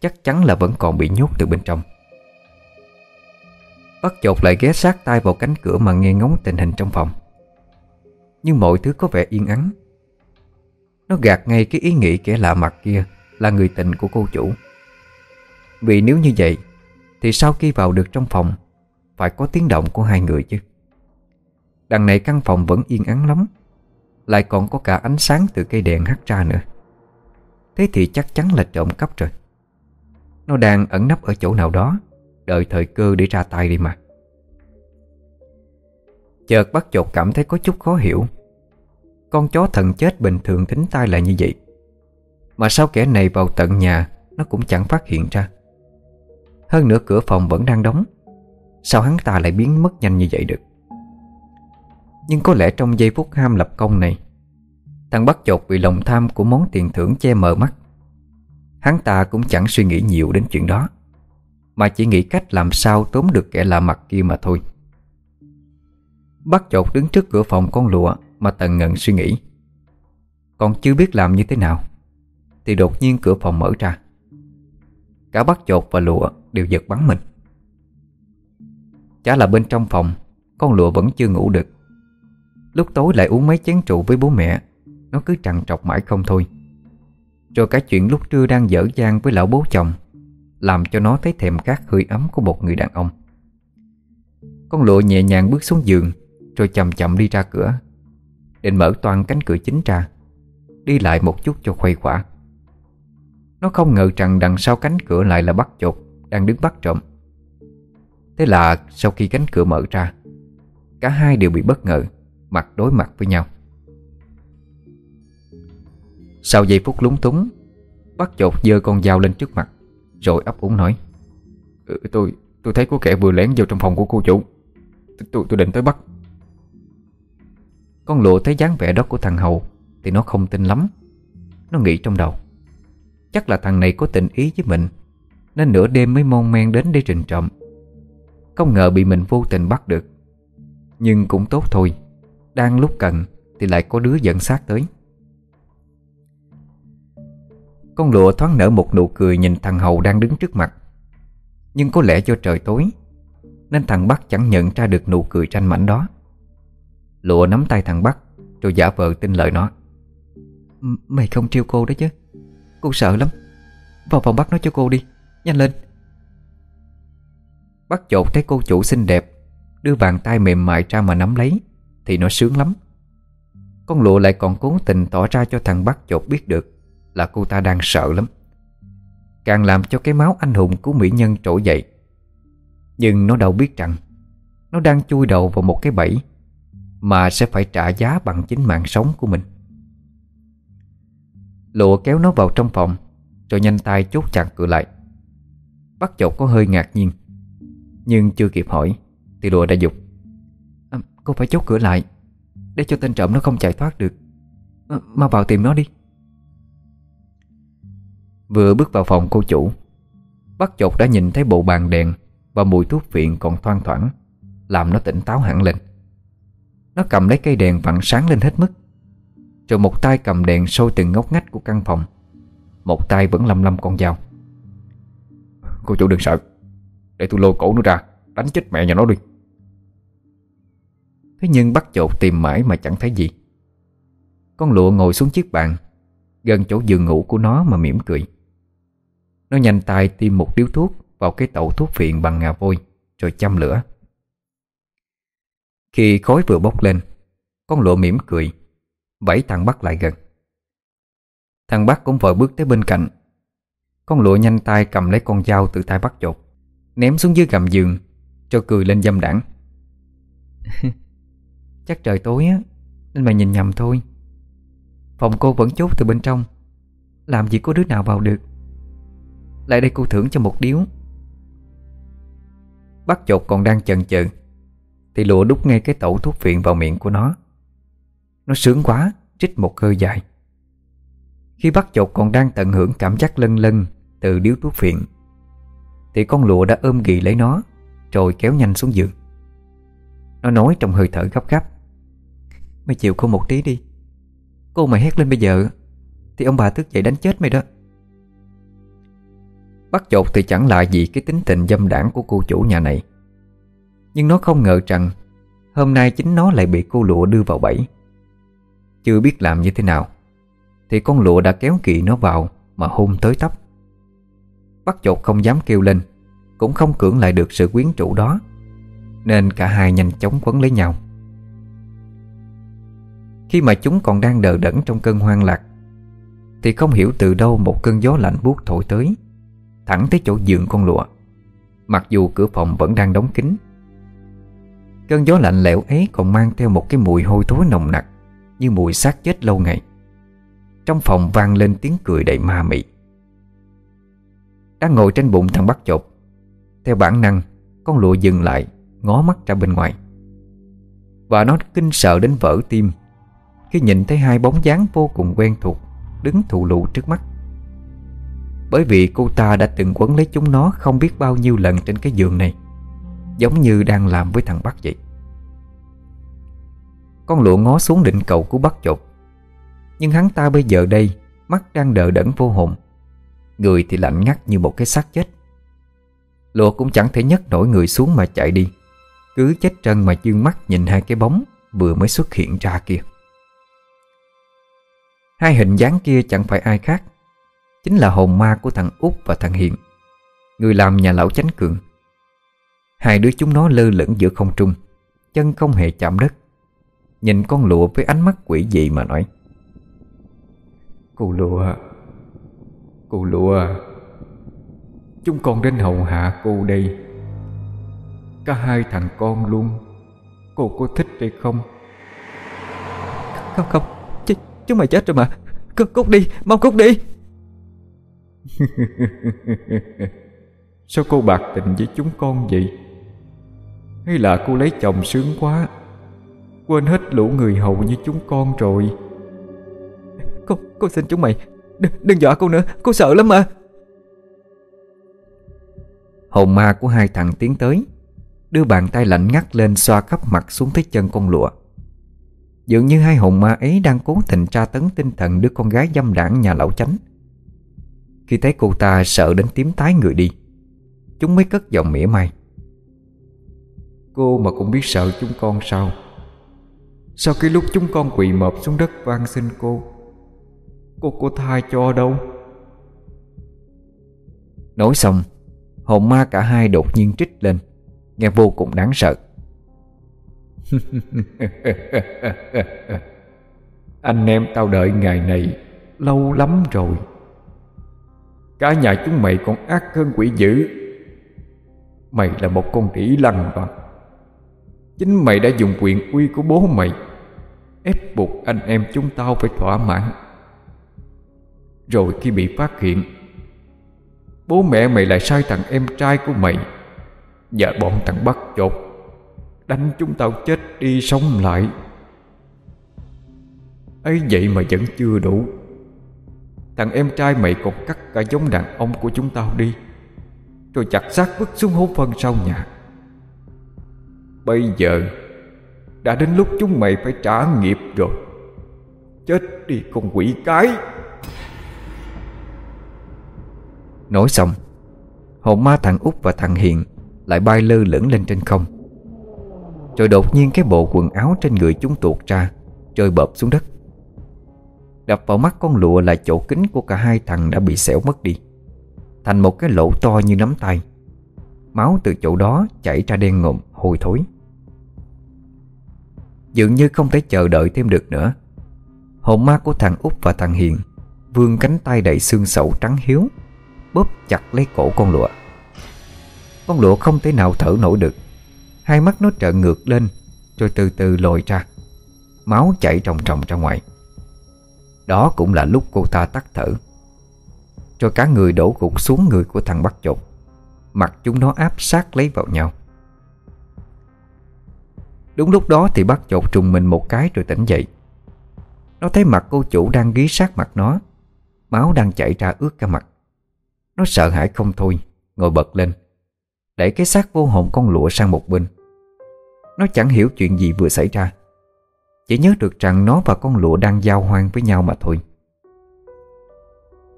S1: Chắc chắn là vẫn còn bị nhốt từ bên trong. Bắt chột lại ghé sát tay vào cánh cửa mà nghe ngóng tình hình trong phòng. Nhưng mọi thứ có vẻ yên ắng. Nó gạt ngay cái ý nghĩ kẻ lạ mặt kia Là người tình của cô chủ. Vì nếu như vậy thì sau khi vào được trong phòng, Phải có tiếng động của hai người chứ. Đằng này căn phòng vẫn yên ắng lắm, Lại còn có cả ánh sáng từ cây đèn hắt ra nữa. Thế thì chắc chắn là trộm cắp rồi. Nó đang ẩn nấp ở chỗ nào đó, Đợi thời cơ để ra tay đi mà. Chợt bắt chột cảm thấy có chút khó hiểu. Con chó thần chết bình thường tính tay là như vậy. Mà sao kẻ này vào tận nhà, Nó cũng chẳng phát hiện ra. Hơn nữa cửa phòng vẫn đang đóng. Sao hắn ta lại biến mất nhanh như vậy được? Nhưng có lẽ trong giây phút ham lập công này, Thằng bắt chột bị lòng tham của món tiền thưởng che mờ mắt, Hắn ta cũng chẳng suy nghĩ nhiều đến chuyện đó, Mà chỉ nghĩ cách làm sao tốn được kẻ lạ mặt kia mà thôi. Bắt chột đứng trước cửa phòng con lụa Mà tần ngần suy nghĩ. Còn chưa biết làm như thế nào, Thì đột nhiên cửa phòng mở ra. Cả bắt chột và lụa đều giật bắn mình. Chả là bên trong phòng, Con lụa vẫn chưa ngủ được. Lúc tối lại uống mấy chén rượu với bố mẹ, Nó cứ trằn trọc mãi không thôi. Rồi cả chuyện lúc trưa đang dở dang với lão bố chồng, Làm cho nó thấy thèm khát hơi ấm của một người đàn ông. Con lụa nhẹ nhàng bước xuống giường, Rồi chậm chậm đi ra cửa, Định mở toàn cánh cửa chính ra, Đi lại một chút cho khuây khỏa. Nó không ngờ rằng đằng sau cánh cửa lại là bắt chột. Đang đứng bắt trộm. Thế là sau khi cánh cửa mở ra Cả hai đều bị bất ngờ Mặt đối mặt với nhau. Sau giây phút lúng túng Bắt chột dơ con dao lên trước mặt Rồi ấp úng nói ừ, Tôi tôi thấy có kẻ vừa lén vào trong phòng của cô chủ. Tôi tôi định tới bắt. Con lụa thấy dáng vẻ đó của thằng Hầu Thì nó không tin lắm. Nó nghĩ trong đầu Chắc là thằng này có tình ý với mình nên nửa đêm mới mon men đến để trình trộm Không ngờ bị mình vô tình bắt được. Nhưng cũng tốt thôi, Đang lúc cần Thì lại có đứa dẫn sát tới. Con lụa thoáng nở một nụ cười Nhìn thằng Hầu đang đứng trước mặt. Nhưng có lẽ do trời tối, Nên thằng Bắc chẳng nhận ra được nụ cười tranh mảnh đó. Lụa nắm tay thằng Bắc, Rồi giả vờ tin lời nó. Mày không trêu cô đó chứ, Cô sợ lắm. Vào phòng bắt nó cho cô đi. Nhanh lên. Bắt chột thấy cô chủ xinh đẹp, Đưa bàn tay mềm mại ra mà nắm lấy, Thì nó sướng lắm. Con lụa lại còn cố tình tỏ ra cho thằng bắt chột biết được Là cô ta đang sợ lắm. Càng làm cho cái máu anh hùng của mỹ nhân trỗi dậy. Nhưng nó đâu biết rằng, Nó đang chui đầu vào một cái bẫy Mà sẽ phải trả giá bằng chính mạng sống của mình. Lụa kéo nó vào trong phòng, Rồi nhanh tay chốt chặt cửa lại. Bắt chột có hơi ngạc nhiên Nhưng chưa kịp hỏi Thì lụa đã dục à, Cô phải chốt cửa lại Để cho tên trộm nó không chạy thoát được. À, Mà vào tìm nó đi. Vừa bước vào phòng cô chủ Bắt chột đã nhìn thấy bộ bàn đèn Và mùi thuốc viện còn thoang thoảng Làm nó tỉnh táo hẳn lên. Nó cầm lấy cây đèn vặn sáng lên hết mức Rồi một tay cầm đèn sôi từng ngóc ngách của căn phòng Một tay vẫn lăm lăm con dao. Cô chủ đừng sợ. Để tôi lôi cổ nó ra, Đánh chết mẹ nhà nó đi. Thế nhưng bắt chột tìm mãi mà chẳng thấy gì. Con lụa ngồi xuống chiếc bàn, Gần chỗ giường ngủ của nó mà mỉm cười. Nó nhanh tay tiêm một điếu thuốc Vào cái tẩu thuốc phiện bằng ngà vôi, Rồi châm lửa. Khi khói vừa bốc lên, Con lụa mỉm cười, Vẫy thằng bắt lại gần. Thằng bắt cũng vội bước tới bên cạnh con lụa nhanh tay cầm lấy con dao từ tay bắt chột, Ném xuống dưới gầm giường, Cho cười lên dâm đảng. Chắc trời tối á, Nên mày nhìn nhầm thôi. Phòng cô vẫn chốt từ bên trong, Làm gì có đứa nào vào được. Lại đây cô thưởng cho một điếu. Bắt chột còn đang chần chừ, Thì lụa đút ngay cái tẩu thuốc viện vào miệng của nó. Nó sướng quá, Trích một hơi dài. Khi bắt chột còn đang tận hưởng cảm giác lân lân từ điếu thuốc phiện. Thì con lụa đã ôm ghì lấy nó, Rồi kéo nhanh xuống giường. Nó nói trong hơi thở gấp gáp, Mày chịu cô một tí đi. Cô mày hét lên bây giờ, Thì ông bà thức dậy đánh chết mày đó. Bắt chột thì chẳng lạ gì cái tính tình dâm đảng của cô chủ nhà này. Nhưng nó không ngờ rằng, Hôm nay chính nó lại bị cô lụa đưa vào bẫy. Chưa biết làm như thế nào, Thì con lụa đã kéo kỵ nó vào Mà hôn tới tóc. Bắt chột không dám kêu lên, Cũng không cưỡng lại được sự quyến trụ đó, Nên cả hai nhanh chóng quấn lấy nhau. Khi mà chúng còn đang đờ đẫn trong cơn hoang lạc, Thì không hiểu từ đâu một cơn gió lạnh buốt thổi tới, Thẳng tới chỗ giường con lụa, Mặc dù cửa phòng vẫn đang đóng kín. Cơn gió lạnh lẽo ấy còn mang theo một cái mùi hôi thối nồng nặc, Như mùi xác chết lâu ngày. Trong phòng vang lên tiếng cười đầy ma mị. Đang ngồi trên bụng thằng bắt chột. Theo bản năng, Con lụa dừng lại, Ngó mắt ra bên ngoài. Và nó kinh sợ đến vỡ tim, Khi nhìn thấy hai bóng dáng vô cùng quen thuộc Đứng thụ lụ trước mắt. Bởi vì cô ta đã từng quấn lấy chúng nó Không biết bao nhiêu lần trên cái giường này, Giống như đang làm với thằng Bắc vậy. Con lụa ngó xuống định cầu của Bắc chột. Nhưng hắn ta bây giờ đây, Mắt đang đờ đẫn vô hồn. Người thì lạnh ngắt như một cái xác chết. Lụa cũng chẳng thể nhấc nổi người xuống mà chạy đi. Cứ chết trân mà dương mắt nhìn hai cái bóng Vừa mới xuất hiện ra kia. Hai hình dáng kia chẳng phải ai khác, Chính là hồn ma của thằng út và thằng Hiền. Người làm nhà lão chánh cường. Hai đứa chúng nó lơ lửng giữa không trung, Chân không hề chạm đất. Nhìn con lụa với ánh mắt quỷ dị mà nói.
S2: Cô lụa Cô lụa Chúng con đến hầu hạ cô đây. Cả hai thằng con luôn. Cô có thích hay không?
S1: Không không. Ch Chúng mày chết rồi mà. Cút, cút đi. Mau cút đi.
S2: Sao cô bạc tình với chúng con vậy? Hay là cô lấy chồng sướng quá? Quên hết lũ người hầu như chúng con rồi.
S1: Cô, cô xin chúng mày Đừng, đừng dọa cô nữa, cô sợ lắm mà. Hồn ma của hai thằng tiến tới Đưa bàn tay lạnh ngắt lên xoa khắp mặt xuống tới chân con lụa. Dường như hai hồn ma ấy đang cố tình tra tấn tinh thần đứa con gái dâm đảng nhà lão chánh. Khi thấy cô ta sợ đến tím tái người đi Chúng mới cất giọng mỉa mai.
S2: Cô mà cũng biết sợ chúng con sao? Sao cái lúc chúng con quỳ mọp xuống đất van xin cô Cô có tha cho đâu?
S1: Nói xong Hồn ma cả hai đột nhiên trích lên. Nghe vô cùng đáng sợ.
S2: Anh em tao đợi ngày này Lâu lắm rồi. Cả nhà chúng mày còn ác hơn quỷ dữ. Mày là một con đĩ lăng mà. Chính mày đã dùng quyền uy của bố mày Ép buộc anh em chúng tao phải thỏa mãn rồi khi bị phát hiện, Bố mẹ mày lại sai thằng em trai của mày Và bọn thằng bắt chột, Đánh chúng tao chết đi sống lại. Ấy vậy mà vẫn chưa đủ. Thằng em trai mày còn cắt cả giống đàn ông của chúng tao đi, Rồi chặt xác vứt xuống hố phân sau nhà. Bây giờ Đã đến lúc chúng mày phải trả nghiệp rồi. Chết đi con quỷ cái.
S1: Nói xong Hồn ma thằng út và thằng Hiền Lại bay lơ lửng lên trên không. Rồi đột nhiên cái bộ quần áo trên người chúng tuột ra Rơi bợp xuống đất. Đập vào mắt con lụa là chỗ kính của cả hai thằng đã bị xẻo mất đi Thành một cái lỗ to như nắm tay. Máu từ chỗ đó chảy ra đen ngộm, hôi thối. Dường như không thể chờ đợi thêm được nữa Hồn ma của thằng út và thằng Hiền Vươn cánh tay đầy xương sẩu trắng hiếu Bóp chặt lấy cổ con lụa. Con lụa không thể nào thở nổi được. Hai mắt nó trợn ngược lên, Rồi từ từ lồi ra. Máu chảy trồng trồng ra ngoài. Đó cũng là lúc cô ta tắt thở. Rồi cả người đổ gục xuống người của thằng bắt chột. Mặt chúng nó áp sát lấy vào nhau. Đúng lúc đó thì bắt chột trùng mình một cái rồi tỉnh dậy. Nó thấy mặt cô chủ đang ghi sát mặt nó. Máu đang chảy ra ướt cả mặt. Nó sợ hãi không thôi, Ngồi bật lên Đẩy cái xác vô hồn con lụa sang một bên. Nó chẳng hiểu chuyện gì vừa xảy ra, Chỉ nhớ được rằng nó và con lụa đang giao hoang với nhau mà thôi.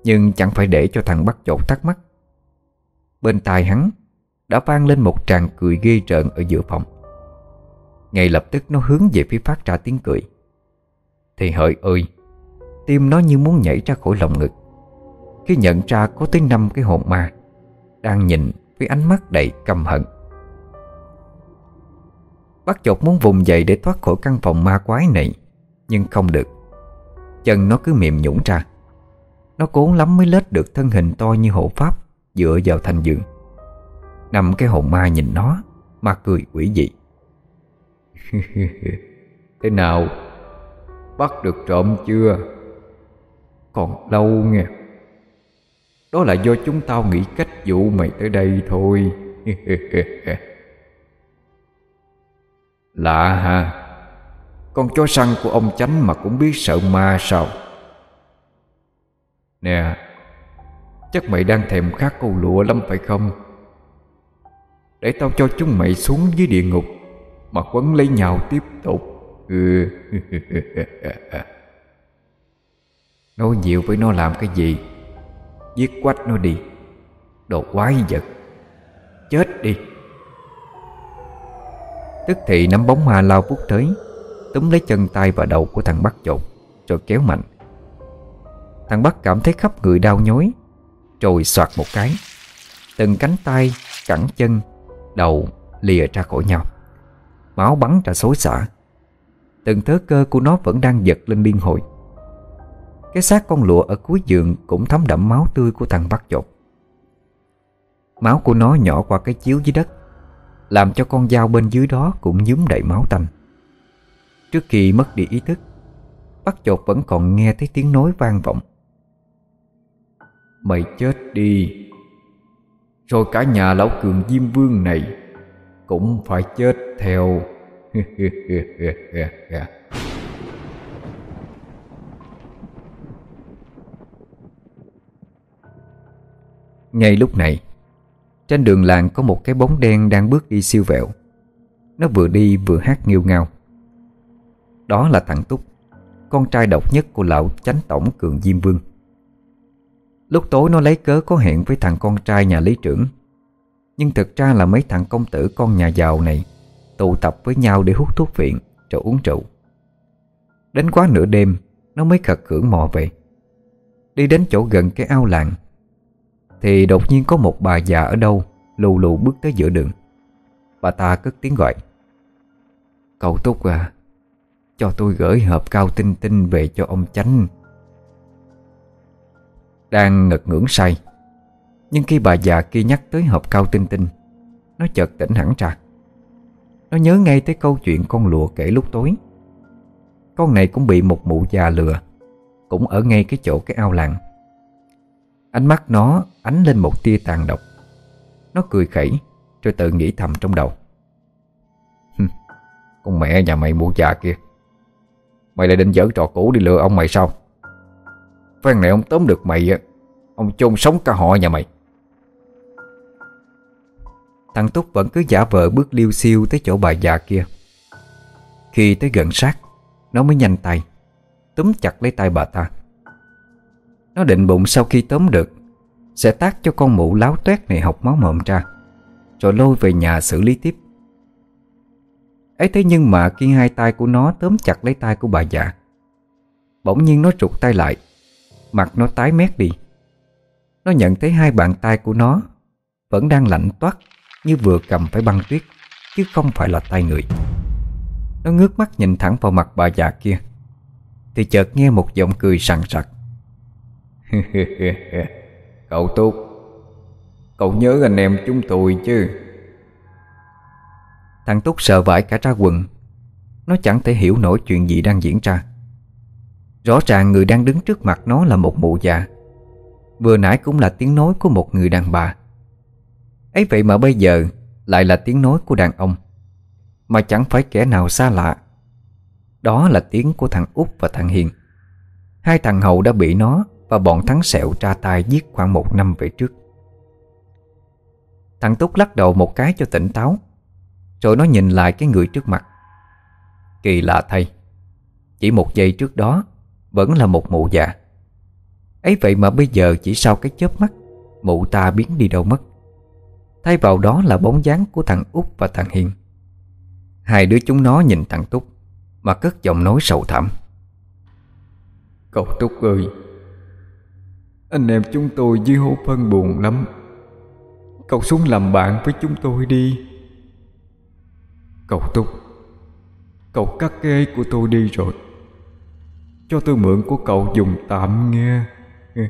S1: Nhưng chẳng phải để cho thằng bắt chột thắc mắc. Bên tai hắn Đã vang lên một tràng cười ghê rợn ở giữa phòng. Ngay lập tức nó hướng về phía phát ra tiếng cười. Thì hỡi ơi, Tim nó như muốn nhảy ra khỏi lòng ngực. Khi nhận ra có tới năm cái hồn ma, Đang nhìn với ánh mắt đầy căm hận. Bắt chột muốn vùng dậy để thoát khỏi căn phòng ma quái này, Nhưng không được. Chân nó cứ mềm nhũn ra. Nó cố lắm mới lết được thân hình to như hộ pháp Dựa vào thành giường. Năm cái hồn ma nhìn nó, Mà cười quỷ dị. Thế nào? Bắt được trộm chưa? Còn lâu nghe. Đó là do chúng tao nghĩ cách dụ mày tới đây thôi. Lạ ha. Con chó săn của ông chánh mà cũng biết sợ ma sao? Nè, Chắc mày đang thèm khát câu lụa lắm phải không? Để tao cho chúng mày xuống dưới địa ngục Mà quấn lấy nhau tiếp tục. Ừ. Nói nhiều với nó làm cái gì? Giết quách nó đi. Đồ quái vật. Chết đi. Tức thì nắm bóng ma lao bút tới Túm lấy chân tay và đầu của thằng bắt trộn Rồi kéo mạnh. Thằng bắt cảm thấy khắp người đau nhói Rồi soạt một cái. Từng cánh tay, cẳng chân, đầu lìa ra khỏi nhau. Máu bắn ra xối xả. Từng thớ cơ của nó vẫn đang giật lên biên hồi. Cái xác con lụa ở cuối giường Cũng thấm đẫm máu tươi của thằng bắt chột Máu của nó nhỏ qua cái chiếu dưới đất, làm cho con dao bên dưới đó cũng nhúm đầy máu tanh. Trước khi mất đi ý thức Bắt chột vẫn còn nghe thấy tiếng nói vang vọng. Mày chết đi. Rồi cả nhà lão cường diêm vương này Cũng phải chết theo. Ngay lúc này, trên đường làng có một cái bóng đen đang bước đi siêu vẹo. Nó vừa đi vừa hát nghiêu ngao. Đó là thằng Túc, Con trai độc nhất của lão chánh tổng Cường Diêm Vương. Lúc tối nó lấy cớ có hẹn với thằng con trai nhà lý trưởng. Nhưng thực ra là mấy thằng công tử con nhà giàu này Tụ tập với nhau để hút thuốc viện, Rồi uống rượu. Đến quá nửa đêm, Nó mới khật khưởng mò về. Đi đến chỗ gần cái ao làng thì đột nhiên có một bà già ở đâu, Lù lù bước tới giữa đường. Bà ta cất tiếng gọi. Cậu Túc à Cho tôi gửi hộp cao tinh tinh về cho ông chánh. Đang ngật ngưỡng say, Nhưng khi bà già kia nhắc tới hộp cao tinh tinh, Nó chợt tỉnh hẳn ra. Nó nhớ ngay tới câu chuyện con lụa kể lúc tối. Con này cũng bị một mụ già lừa, Cũng ở ngay cái chỗ cái ao làng. Ánh mắt nó ánh lên một tia tàn độc. Nó cười khẩy, Rồi tự nghĩ thầm trong đầu. Con mẹ nhà mày mua già kia. Mày lại định dở trò cũ đi lừa ông mày sao? Phan này ông tóm được mày Ông chôn sống cả họ nhà mày. Thằng Túc vẫn cứ giả vờ bước liêu xiêu tới chỗ bà già kia. Khi tới gần sát, Nó mới nhanh tay, Túm chặt lấy tay bà ta nó định bụng sau khi tóm được. Sẽ tác cho con mụ láo toét này học máu mồm ra, Rồi lôi về nhà xử lý tiếp. Ấy thế nhưng mà khi hai tay của nó tóm chặt lấy tay của bà già, Bỗng nhiên nó trục tay lại, Mặt nó tái mét đi. Nó nhận thấy hai bàn tay của nó Vẫn đang lạnh toát Như vừa cầm phải băng tuyết, Chứ không phải là tay người. Nó ngước mắt nhìn thẳng vào mặt bà già kia, Thì chợt nghe một giọng cười sẵn sặc. Cậu Túc, Cậu nhớ anh em chúng tôi chứ? Thằng Túc sợ vãi cả ra quần. Nó chẳng thể hiểu nổi chuyện gì đang diễn ra. Rõ ràng người đang đứng trước mặt nó là một mụ già. Vừa nãy cũng là tiếng nói của một người đàn bà. Ấy vậy mà bây giờ Lại là tiếng nói của đàn ông, Mà chẳng phải kẻ nào xa lạ. Đó là tiếng của thằng út và thằng Hiền. Hai thằng hậu đã bị nó và bọn thắng sẹo tra tay giết khoảng một năm về trước. Thằng Túc lắc đầu một cái cho tỉnh táo, Rồi nó nhìn lại cái người trước mặt. Kỳ lạ thay, Chỉ một giây trước đó Vẫn là một mụ già. Ấy vậy mà bây giờ chỉ sau cái chớp mắt, Mụ ta biến đi đâu mất. Thay vào đó là bóng dáng của thằng út và thằng Hiền. Hai đứa chúng nó nhìn thằng Túc Mà cất giọng nói sầu thảm.
S2: Cậu Túc ơi anh em chúng tôi dưới hố phân buồn lắm. Cậu xuống làm bạn với chúng tôi đi. Cậu Túc, Cậu cắt cái của tôi đi rồi. Cho tôi mượn của cậu dùng tạm nghe.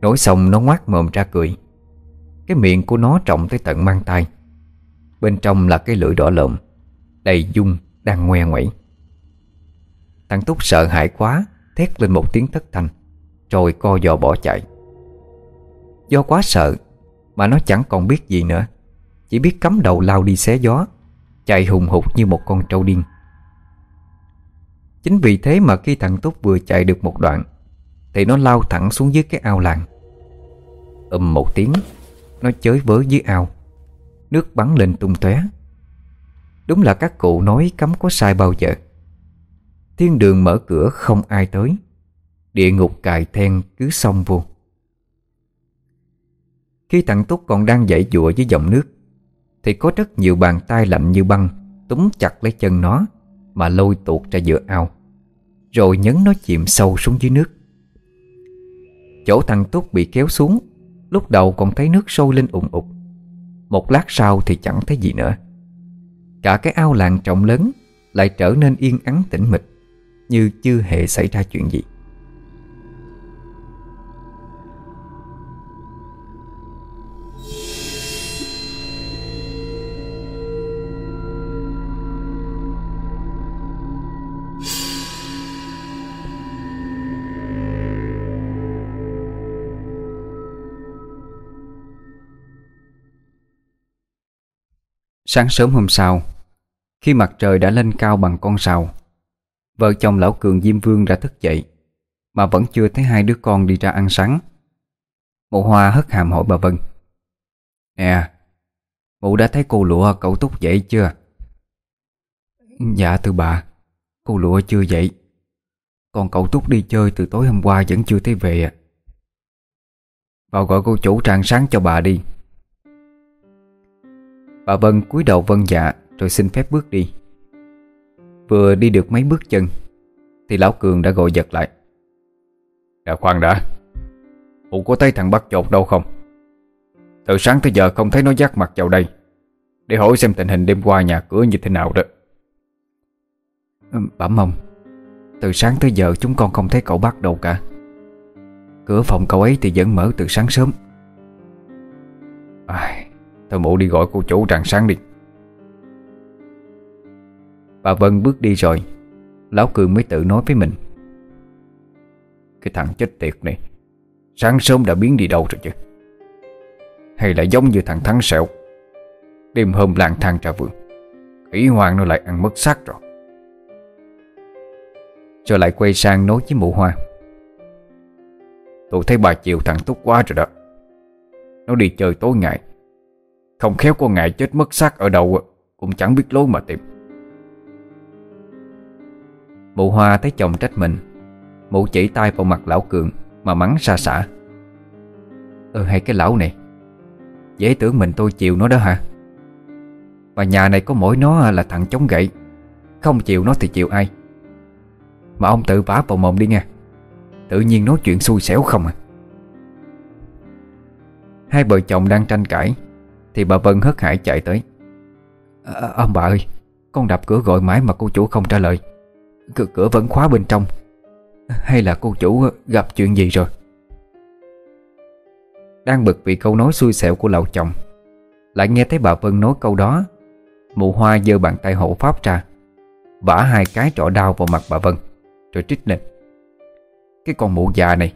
S1: Nói xong nó ngoác mồm ra cười. Cái miệng của nó trọng tới tận mang tay. Bên trong là cái lưỡi đỏ lợm Đầy dung, đang ngoe ngoẩy. Thằng Túc sợ hãi quá, Thét lên một tiếng thất thanh, Rồi co giò bỏ chạy. Do quá sợ Mà nó chẳng còn biết gì nữa, Chỉ biết cắm đầu lao đi xé gió, Chạy hùng hục như một con trâu điên. Chính vì thế mà khi thằng Túc vừa chạy được một đoạn, Thì nó lao thẳng xuống dưới cái ao làng. Âm một tiếng, Nó chới với dưới ao, Nước bắn lên tung tóe. Đúng là các cụ nói cấm có sai bao giờ. Thiên đường mở cửa không ai tới. Địa ngục cài then cứ xông vô Khi thằng Túc còn đang dãy dụa với dòng nước, Thì có rất nhiều bàn tay lạnh như băng Túm chặt lấy chân nó Mà lôi tuột ra giữa ao, Rồi nhấn nó chìm sâu xuống dưới nước. Chỗ thằng Túc bị kéo xuống, Lúc đầu còn thấy nước sôi lên ủng ục Một lát sau thì chẳng thấy gì nữa. Cả cái ao làng trọng lớn Lại trở nên yên ắng tĩnh mịch. Như chưa hề xảy ra chuyện gì. Sáng sớm hôm sau, Khi mặt trời đã lên cao bằng con sào Vợ chồng lão Cường Diêm Vương đã thức dậy, Mà vẫn chưa thấy hai đứa con đi ra ăn sáng. Mụ Hoa hất hàm hỏi bà Vân. Nè, Mụ đã thấy cô lụa cậu Túc dậy chưa? Dạ thưa bà, Cô lụa chưa dậy. Còn cậu Túc đi chơi từ tối hôm qua Vẫn chưa thấy về à Vào gọi cô chủ trang sáng cho bà đi. Bà Vân cúi đầu vân dạ Rồi xin phép bước đi. Vừa đi được mấy bước chân Thì Lão Cường đã gọi giật lại.
S2: Đã khoan đã. Mụ có thấy thằng bắt chột đâu không? Từ sáng tới giờ không thấy nó dắt mặt vào đây Để hỏi xem tình hình đêm qua nhà cửa như thế nào đó.
S1: Bẩm ông Từ sáng tới giờ chúng con không thấy cậu bắt đâu cả. Cửa phòng cậu ấy thì vẫn mở từ sáng sớm.
S2: Ai, Thôi mụ đi gọi cô chủ rạng sáng đi
S1: Bà Vân bước đi rồi. Lão Cường mới tự nói với mình.
S2: Cái thằng chết tiệt này, Sáng sớm đã biến đi đâu rồi chứ? Hay là giống như thằng Thắng Sẹo? Đêm hôm lang thang ra vườn, Khỉ hoàng nó lại ăn mất xác rồi.
S1: Rồi lại quay sang nói với mụ hoa.
S2: Tôi thấy bà chịu thằng Túc quá rồi đó. Nó đi chơi tối ngày. Không khéo con ngại chết mất xác ở đâu Cũng chẳng biết lối mà tìm.
S1: Mụ hoa thấy chồng trách mình Mụ chỉ tay vào mặt lão Cường Mà mắng xa xả. Ừ hay cái lão này Dễ tưởng mình tôi chịu nó đó hả? Mà nhà này có mỗi nó là thằng chống gậy Không chịu nó thì chịu ai? Mà ông tự vả vào mồm đi nha Tự nhiên nói chuyện xui xẻo không à? Hai vợ chồng đang tranh cãi Thì bà Vân hớt hải chạy tới. À, Ông bà ơi Con đập cửa gọi mãi mà cô chủ không trả lời. Cửa, cửa vẫn khóa bên trong. Hay là cô chủ gặp chuyện gì rồi? Đang bực vì câu nói xui xẻo của lão chồng Lại nghe thấy bà Vân nói câu đó. Mụ hoa giơ bàn tay hộ pháp ra Vả hai cái trỏ đau vào mặt bà Vân Rồi trích lên. Cái con mụ già này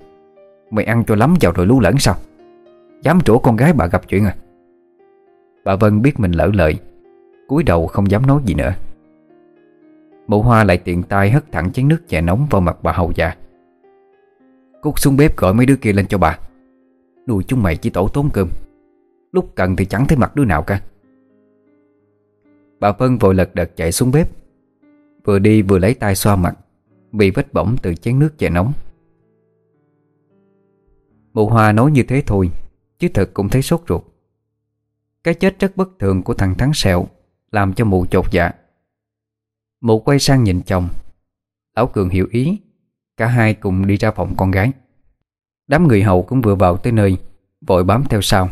S1: Mày ăn cho lắm vào rồi lú lẫn sao? Dám trổ con gái bà gặp chuyện à? Bà Vân biết mình lỡ lời cúi đầu không dám nói gì nữa. Mụ hoa lại tiện tay hất thẳng chén nước chè nóng vào mặt bà hầu già. Cút xuống bếp gọi mấy đứa kia lên cho bà. Nuôi chúng mày chỉ tổ tốn cơm. Lúc cần thì chẳng thấy mặt đứa nào cả. Bà Vân vội lật đật chạy xuống bếp. Vừa đi vừa lấy tay xoa mặt, Bị vết bỏng từ chén nước chè nóng. Mụ Hoa nói như thế thôi, Chứ thật cũng thấy sốt ruột. Cái chết rất bất thường của thằng Thắng Sẹo, Làm cho mụ chột dạ. Mụ quay sang nhìn chồng. Lão Cường hiểu ý. Cả hai cùng đi ra phòng con gái. Đám người hầu cũng vừa vào tới nơi, Vội bám theo sau.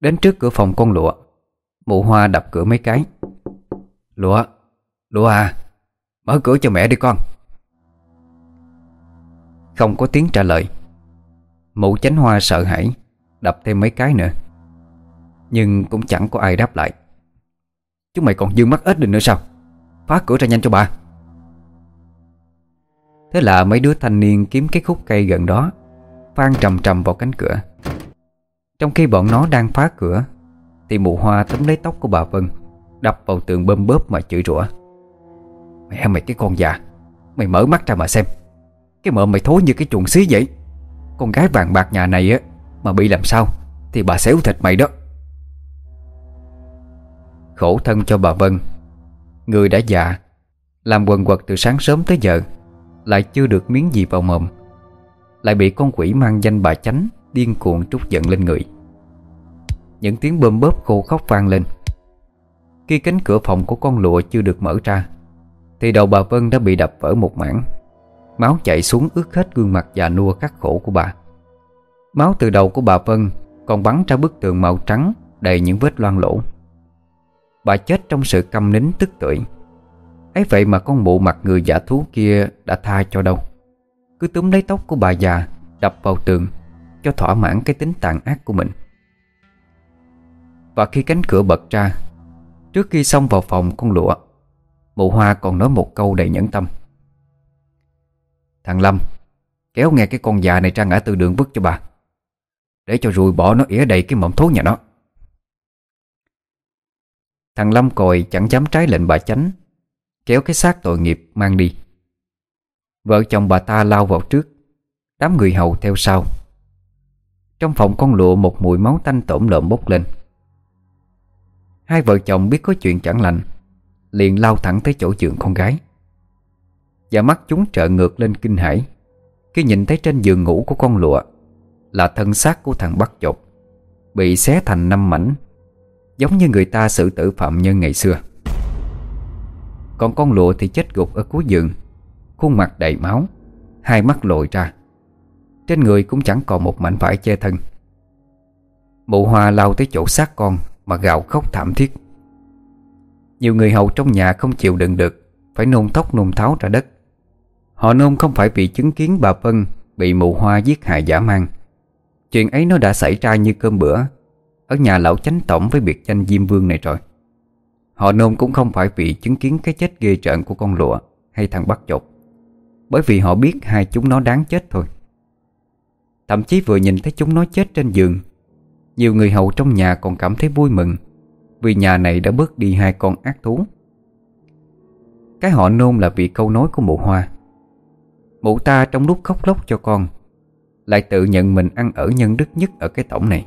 S1: Đến trước cửa phòng con lụa, Mụ Hoa đập cửa mấy cái. Lụa Lụa à Mở cửa cho mẹ đi con. Không có tiếng trả lời. Mụ chánh hoa sợ hãi, Đập thêm mấy cái nữa. Nhưng cũng chẳng có ai đáp lại. Chúng mày còn dương mắt ít được nữa sao? Phá cửa ra nhanh cho bà. Thế là mấy đứa thanh niên kiếm cái khúc cây gần đó, Phan trầm trầm vào cánh cửa. Trong khi bọn nó đang phá cửa, Thì mụ hoa tấm lấy tóc của bà Vân, Đập vào tường bơm bóp mà chửi rủa. Mẹ mày cái con già, Mày mở mắt ra mà xem. Cái mợ mày thối như cái chuồng xí vậy. Con gái vàng bạc nhà này á, Mà bị làm sao Thì bà xéo thịt mày đó. Khổ thân cho bà Vân Người đã già, Làm quần quật từ sáng sớm tới giờ, Lại chưa được miếng gì vào mồm. Lại bị con quỷ mang danh bà chánh Điên cuồng trút giận lên người. Những tiếng bơm bóp khô khóc vang lên. Khi cánh cửa phòng của con lụa chưa được mở ra, Thì đầu bà Vân đã bị đập vỡ một mảng. Máu chảy xuống ướt hết gương mặt già nua khắc khổ của bà. Máu từ đầu của bà Vân Còn bắn ra bức tường màu trắng Đầy những vết loang lỗ. Bà chết trong sự căm nín tức tưởi. Ấy vậy mà con mụ mặt người giả thú kia đã tha cho đâu. Cứ túm lấy tóc của bà già, Đập vào tường, Cho thỏa mãn cái tính tàn ác của mình. Và khi cánh cửa bật ra, Trước khi xông vào phòng con lụa, Mụ hoa còn nói một câu đầy nhẫn tâm. Thằng Lâm, Kéo nghe cái con già này ra ngã tư đường vứt cho bà, Để cho rùi bỏ nó ỉa đầy cái mỏm thố nhà nó. Thằng Lâm còi chẳng dám trái lệnh bà chánh, Kéo cái xác tội nghiệp mang đi. Vợ chồng bà ta lao vào trước, Đám người hầu theo sau. Trong phòng con lụa một mùi máu tanh tổm lợm bốc lên. Hai vợ chồng biết có chuyện chẳng lành, Liền lao thẳng tới chỗ giường con gái. Và mắt chúng trợ ngược lên kinh hãi, Khi nhìn thấy trên giường ngủ của con lụa Là thân xác của thằng bắt chột, Bị xé thành năm mảnh. Giống như người ta xử tử phạm nhân ngày xưa. Còn con lụa thì chết gục ở cuối giường, Khuôn mặt đầy máu, Hai mắt lồi ra. Trên người cũng chẳng còn một mảnh vải che thân. Mụ hoa lao tới chỗ xác con Mà gào khóc thảm thiết. Nhiều người hầu trong nhà không chịu đựng được, Phải nôn tóc nôn tháo ra đất. Họ nôn không phải vì chứng kiến bà Vân Bị mụ hoa giết hại giả mang. Chuyện ấy nó đã xảy ra như cơm bữa ở nhà lão chánh tổng với biệt danh Diêm Vương này rồi. Họ nôn cũng không phải vì chứng kiến cái chết ghê trợn của con lụa Hay thằng bắt chột, Bởi vì họ biết hai chúng nó đáng chết thôi. Thậm chí vừa nhìn thấy chúng nó chết trên giường, Nhiều người hầu trong nhà còn cảm thấy vui mừng Vì nhà này đã bớt đi hai con ác thú. Cái họ nôn là vì câu nói của mụ hoa. Mụ ta trong lúc khóc lóc cho con, Lại tự nhận mình ăn ở nhân đức nhất ở cái tổng này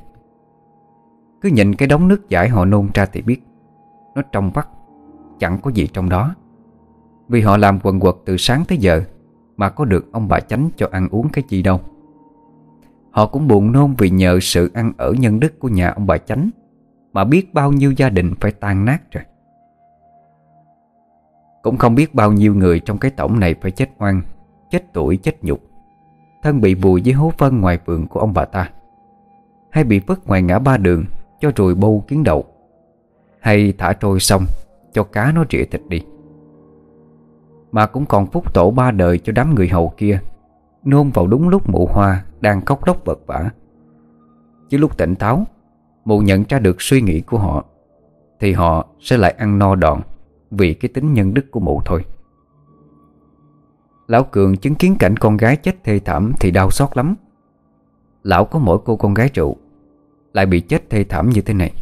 S1: cứ nhìn cái đống nước giải họ nôn ra thì biết, Nó trong vắt, Chẳng có gì trong đó. Vì họ làm quần quật từ sáng tới giờ, Mà có được ông bà chánh cho ăn uống cái gì đâu. Họ cũng buồn nôn vì nhờ sự ăn ở nhân đức của nhà ông bà chánh, Mà biết bao nhiêu gia đình phải tan nát rồi. Cũng không biết bao nhiêu người trong cái tổng này phải chết oan, Chết tuổi, chết nhục, Thân bị vùi với hố phân ngoài vườn của ông bà ta, Hay bị vứt ngoài ngã ba đường cho rùi bâu kiến đậu Hay thả trôi xong, Cho cá nó rỉa thịt đi. Mà cũng còn phúc tổ ba đời cho đám người hầu kia, Nôn vào đúng lúc mụ hoa Đang khóc lóc vật vả. Chứ lúc tỉnh táo, Mụ nhận ra được suy nghĩ của họ, Thì họ sẽ lại ăn no đòn Vì cái tính nhân đức của mụ thôi. Lão Cường chứng kiến cảnh con gái chết thê thảm Thì đau xót lắm. Lão có mỗi cô con gái rượu lại bị chết thê thảm như thế này.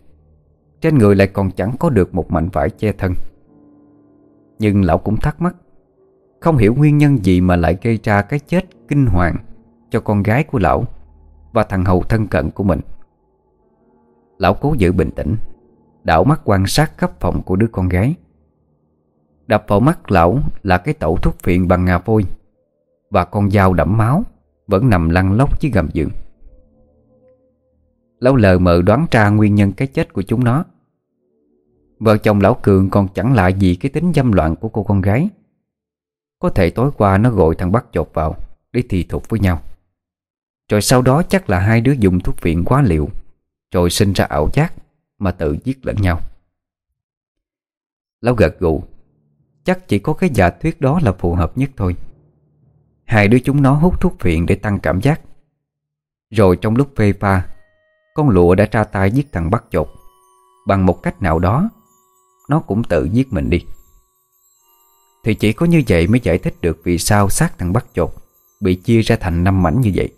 S1: Trên người lại còn chẳng có được một mảnh vải che thân. Nhưng lão cũng thắc mắc, Không hiểu nguyên nhân gì mà lại gây ra cái chết kinh hoàng Cho con gái của lão Và thằng hầu thân cận của mình. Lão cố giữ bình tĩnh, Đảo mắt quan sát khắp phòng của đứa con gái. Đập vào mắt lão là cái tẩu thuốc phiện bằng ngà vôi Và con dao đẫm máu Vẫn nằm lăn lóc dưới gầm giường. Lão lờ mờ đoán ra nguyên nhân cái chết của chúng nó. Vợ chồng lão Cường còn chẳng lại gì cái tính dâm loạn của cô con gái. Có thể tối qua nó gọi thằng bắt chột vào, Để thì thục với nhau. Rồi sau đó chắc là hai đứa dùng thuốc viện quá liệu, Rồi sinh ra ảo giác Mà tự giết lẫn nhau. Lão gật gù, Chắc chỉ có cái giả thuyết đó là phù hợp nhất thôi. Hai đứa chúng nó hút thuốc viện để tăng cảm giác. Rồi trong lúc phê pha con lụa đã tra tay giết thằng bắt chột. Bằng một cách nào đó, Nó cũng tự giết mình đi. Thì chỉ có như vậy mới giải thích được Vì sao xác thằng bắt chột Bị chia ra thành năm mảnh như vậy.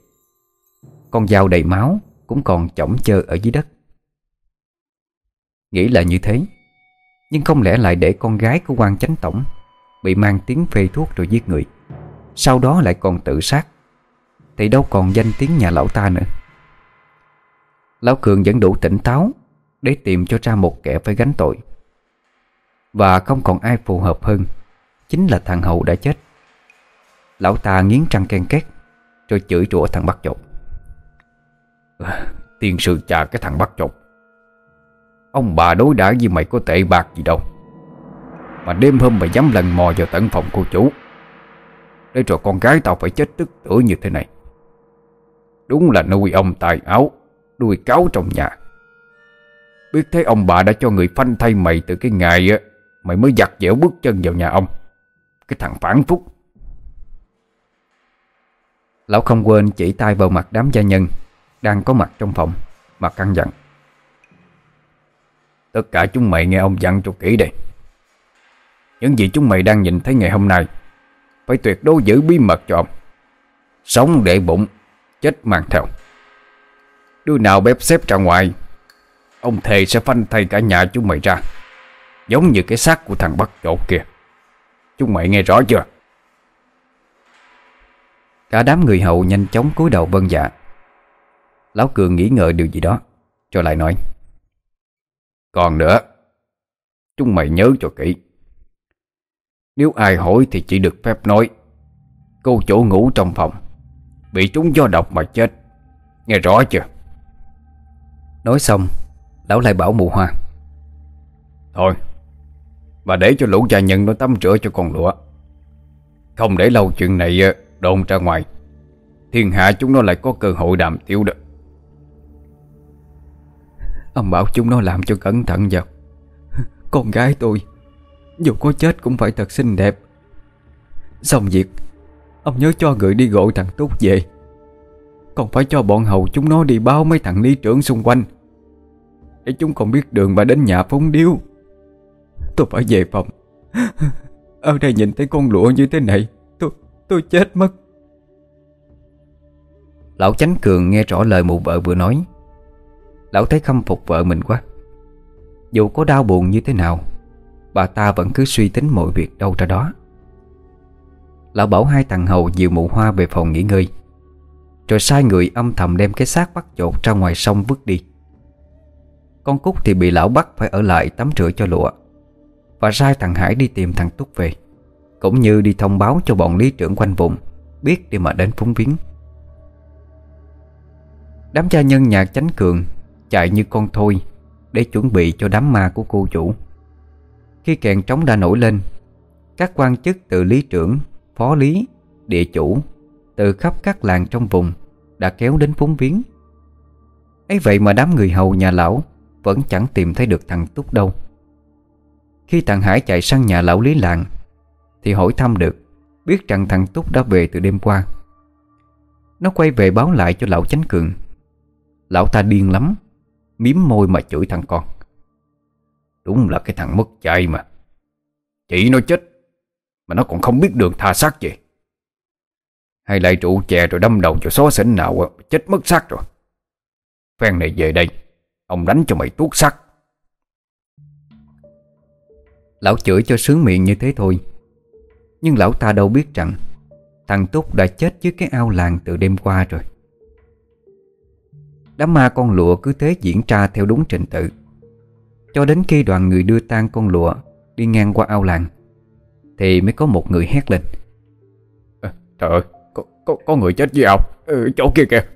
S1: Con dao đầy máu Cũng còn chỏng chơ ở dưới đất. Nghĩ là như thế, Nhưng không lẽ lại để con gái của quan chánh tổng Bị mang tiếng phê thuốc rồi giết người, Sau đó lại còn tự sát, Thì đâu còn danh tiếng nhà lão ta nữa. Lão Cường vẫn đủ tỉnh táo Để tìm cho ra một kẻ phải gánh tội. Và không còn ai phù hợp hơn Chính là thằng Hậu đã chết. Lão ta nghiến răng ken két Rồi chửi rủa thằng bắt chột.
S2: À, Tiên sư chà cái thằng bắt chột. Ông bà đối đãi với mày có tệ bạc gì đâu. Mà đêm hôm mày dám lần mò vào tận phòng cô chủ. Để rồi con gái tao phải chết tức tử như thế này. Đúng là nuôi ông tài áo. Đuôi cáo trong nhà. Biết thế ông bà đã cho người phanh thay mày từ cái ngày á, Mày mới giặt dẻo bước chân vào nhà ông. Cái thằng phản phúc.
S1: Lão không quên chỉ tay vào mặt đám gia nhân Đang có mặt trong phòng Mà căn dặn.
S2: Tất cả chúng mày nghe ông dặn cho kỹ đây. Những gì chúng mày đang nhìn thấy ngày hôm nay Phải tuyệt đối giữ bí mật cho ông. Sống để bụng, Chết mang theo. Đứa nào bếp xếp ra ngoài, Ông thề sẽ phanh thay cả nhà chúng mày ra. Giống như cái xác của thằng bắt trộn kia. Chúng mày nghe rõ chưa?
S1: Cả đám người hậu nhanh chóng cúi đầu vân dạ. Lão Cường nghĩ ngợi điều gì đó Rồi lại nói.
S2: Còn nữa, Chúng mày nhớ cho kỹ. Nếu ai hỏi thì chỉ được phép nói. Cô chỗ ngủ trong phòng, Bị chúng do độc mà chết. Nghe rõ chưa?
S1: Nói xong Lão lại bảo mụ hoa.
S2: Thôi Bà để cho lũ gia nhân nó tắm rửa cho con lụa. Không để lâu chuyện này ờ, đồn ra ngoài. Thiên hạ chúng nó lại có cơ hội đàm tiếu đó.
S1: Ông bảo chúng nó làm cho cẩn thận vào. Con gái tôi Dù có chết cũng phải thật xinh đẹp. Xong việc Ông nhớ cho người đi gọi thằng Túc về. Còn phải cho bọn hầu chúng nó đi báo mấy thằng lý trưởng xung quanh để chúng còn biết đường mà đến nhà phóng điếu Tôi phải về phòng. Ở đây nhìn thấy con lụa như thế này, Tôi tôi chết mất. Lão Chánh Cường nghe rõ lời mụ vợ vừa nói. Lão thấy khâm phục vợ mình quá. Dù có đau buồn như thế nào, Bà ta vẫn cứ suy tính mọi việc đâu ra đó. Lão bảo hai thằng hầu dìu mụ hoa về phòng nghỉ ngơi, Rồi sai người âm thầm đem cái xác bắt chột ra ngoài sông vứt đi. Con Cúc thì bị lão bắt phải ở lại tắm rửa cho lụa. Và sai thằng Hải đi tìm thằng Túc về Cũng như đi thông báo cho bọn lý trưởng quanh vùng Biết để mà đến phúng viếng. Đám gia nhân nhà chánh cường Chạy như con thôi Để chuẩn bị cho đám ma của cô chủ. Khi kèn trống đã nổi lên Các quan chức từ lý trưởng Phó lý, địa chủ Từ khắp các làng trong vùng Đã kéo đến phúng viếng. Ấy vậy mà đám người hầu nhà lão vẫn chẳng tìm thấy được thằng Túc đâu. Khi thằng Hải chạy sang nhà lão lý làng, Thì hỏi thăm được, Biết rằng thằng Túc đã về từ đêm qua. Nó quay về báo lại cho lão chánh cường. Lão ta điên lắm Miếm môi mà chửi thằng con.
S2: Đúng là cái thằng mất chạy mà. Chị nó chết, Mà nó còn không biết đường tha xác gì. Hay lại trụ chè rồi đâm đầu cho xó xỉnh nào, Chết mất xác rồi. Phen này về đây. Ông đánh cho mày tuốt sắt
S1: Lão chửi cho sướng miệng như thế thôi. Nhưng lão ta đâu biết rằng Thằng Túc đã chết dưới cái ao làng từ đêm qua rồi. Đám ma con lụa cứ thế diễn ra theo đúng trình tự. Cho đến khi đoàn người đưa tang con lụa Đi ngang qua ao làng Thì mới có một người hét lên.
S2: À, Trời ơi có, có, có người chết dưới ao ừ, Chỗ kia kìa.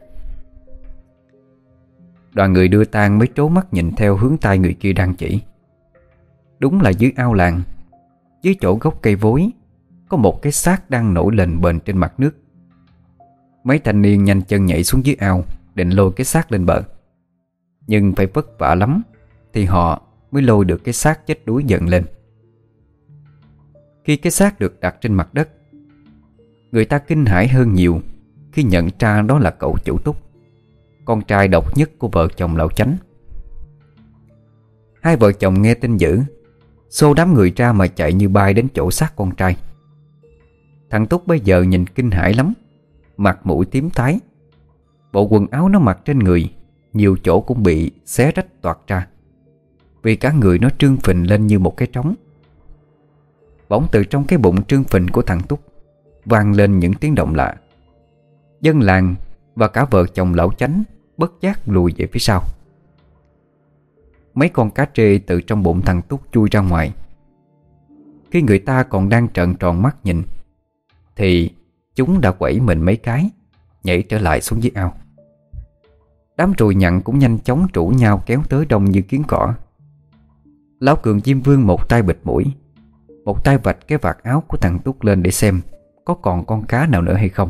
S1: Đoàn người đưa tang mới trố mắt nhìn theo hướng tay người kia đang chỉ. Đúng là dưới ao làng, Dưới chỗ gốc cây vối, Có một cái xác đang nổi lên bền trên mặt nước. Mấy thanh niên nhanh chân nhảy xuống dưới ao, Định lôi cái xác lên bờ. Nhưng phải vất vả lắm, Thì họ mới lôi được cái xác chết đuối dần lên. Khi cái xác được đặt trên mặt đất, Người ta kinh hãi hơn nhiều Khi nhận ra đó là cậu chủ túc. Con trai độc nhất của vợ chồng lão chánh. Hai vợ chồng nghe tin dữ, Xô đám người ra mà chạy như bay đến chỗ xác con trai. Thằng Túc bây giờ nhìn kinh hãi lắm, Mặt mũi tím tái. Bộ quần áo nó mặc trên người, Nhiều chỗ cũng bị xé rách toạt ra, Vì cả người nó trương phình lên như một cái trống. Bỗng từ trong cái bụng trương phình của thằng Túc, vang lên những tiếng động lạ. Dân làng và cả vợ chồng lão chánh Bất giác lùi về phía sau. Mấy con cá trê từ trong bụng thằng Túc chui ra ngoài. Khi người ta còn đang trợn tròn mắt nhìn, Thì chúng đã quẩy mình mấy cái, Nhảy trở lại xuống dưới ao. Đám trùi nhặn cũng nhanh chóng trụ nhau kéo tới đông như kiến cỏ. Lão Cường Diêm Vương một tay bịt mũi, Một tay vạch cái vạt áo của thằng Túc lên để xem Có còn con cá nào nữa hay không.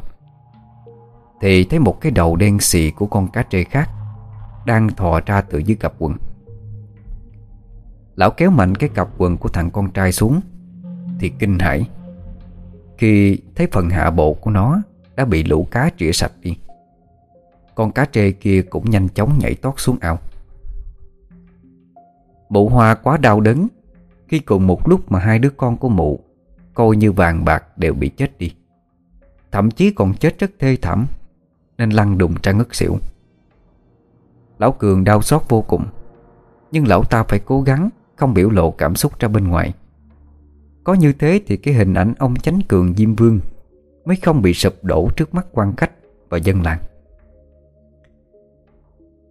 S1: Thì thấy một cái đầu đen xì của con cá trê khác Đang thò ra từ dưới cặp quần. Lão kéo mạnh cái cặp quần của thằng con trai xuống, Thì kinh hãi. Khi thấy phần hạ bộ của nó Đã bị lũ cá trịa sạch đi, Con cá trê kia cũng nhanh chóng nhảy tót xuống ao. Mụ hoa quá đau đớn, Khi cùng một lúc mà hai đứa con của mụ Coi như vàng bạc đều bị chết đi. Thậm chí còn chết rất thê thảm. Nên lăn đùng ra ngất xỉu. Lão Cường đau xót vô cùng, Nhưng lão ta phải cố gắng không biểu lộ cảm xúc ra bên ngoài. Có như thế thì cái hình ảnh ông Chánh Cường Diêm Vương Mới không bị sụp đổ trước mắt quan khách và dân làng.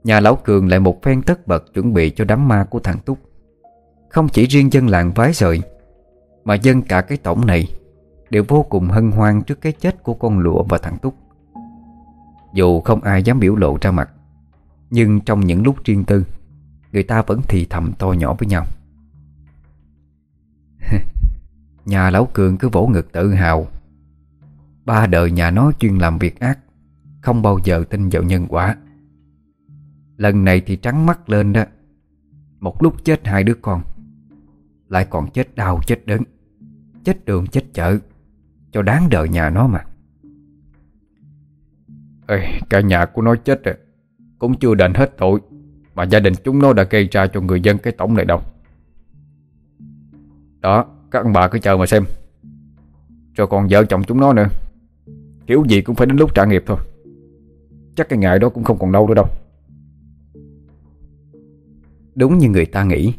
S1: Nhà lão Cường lại một phen tất bật chuẩn bị cho đám ma của thằng Túc. Không chỉ riêng dân làng vái rời, Mà dân cả cái tổng này Đều vô cùng hân hoan trước cái chết của con lụa và thằng Túc. Dù không ai dám biểu lộ ra mặt. Nhưng trong những lúc riêng tư, Người ta vẫn thì thầm to nhỏ với nhau. Nhà lão cường cứ vỗ ngực tự hào. Ba đời nhà nó chuyên làm việc ác, Không bao giờ tin vào nhân quả. Lần này thì trắng mắt lên đó. Một lúc chết hai đứa con, Lại còn chết đau chết đớn, Chết đường chết chợ. Cho đáng đời nhà nó mà.
S2: Ê, Cả nhà của nó chết rồi. Cũng chưa đền hết tội Mà gia đình chúng nó đã gây ra cho người dân cái tổng này đâu. Đó các ông bà cứ chờ mà xem. Rồi còn vợ chồng chúng nó nữa. Kiểu gì cũng phải đến lúc trả nghiệp thôi. Chắc cái ngày đó cũng không còn đâu nữa đâu.
S1: Đúng như người ta nghĩ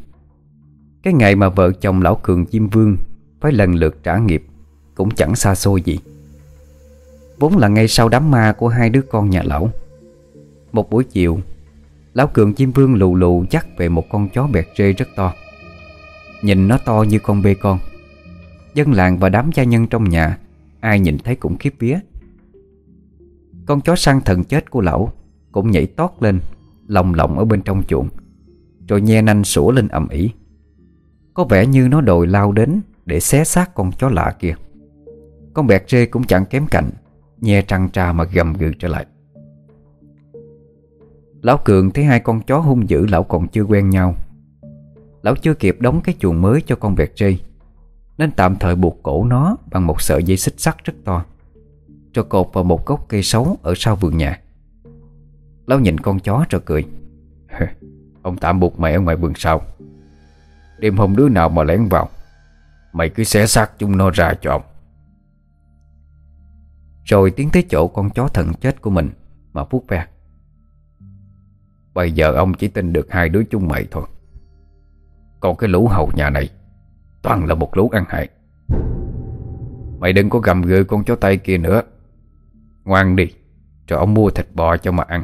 S1: Cái ngày mà vợ chồng lão cường Diêm Vương Phải lần lượt trả nghiệp Cũng chẳng xa xôi gì. Vốn là ngay sau đám ma của hai đứa con nhà lão. Một buổi chiều, Lão cường chim Vương lù lù dắt về một con chó bẹt rê rất to. Nhìn nó to như con bê con. Dân làng và đám gia nhân trong nhà, Ai nhìn thấy cũng khiếp vía. Con chó săn thần chết của lão Cũng nhảy tót lên Lòng lộng ở bên trong chuồng, Rồi nhe nanh sủa lên ầm ĩ. Có vẻ như nó đòi lao đến Để xé xác con chó lạ kia. Con bẹt rê cũng chẳng kém cạnh Nhe trăng trà mà gầm gừ trở lại. Lão Cường thấy hai con chó hung dữ lão còn chưa quen nhau. Lão chưa kịp đóng cái chuồng mới cho con vẹt rê Nên tạm thời buộc cổ nó Bằng một sợi dây xích sắt rất to, Rồi cột vào một gốc cây xấu Ở sau vườn nhà. Lão nhìn con chó rồi cười.
S2: Ông tạm buộc mày ở ngoài vườn sau. Đêm hôm đứa nào mà lén vào, Mày cứ xé xác chúng nó ra cho ông.
S1: Rồi tiến tới chỗ con chó thần chết của mình Mà vuốt ve.
S2: Bây giờ ông chỉ tin được hai đứa chung mày thôi. Còn cái lũ hầu nhà này Toàn là một lũ ăn hại. Mày đừng có gầm gừ con chó tay kia nữa. Ngoan đi, Rồi ông mua thịt bò cho mà ăn.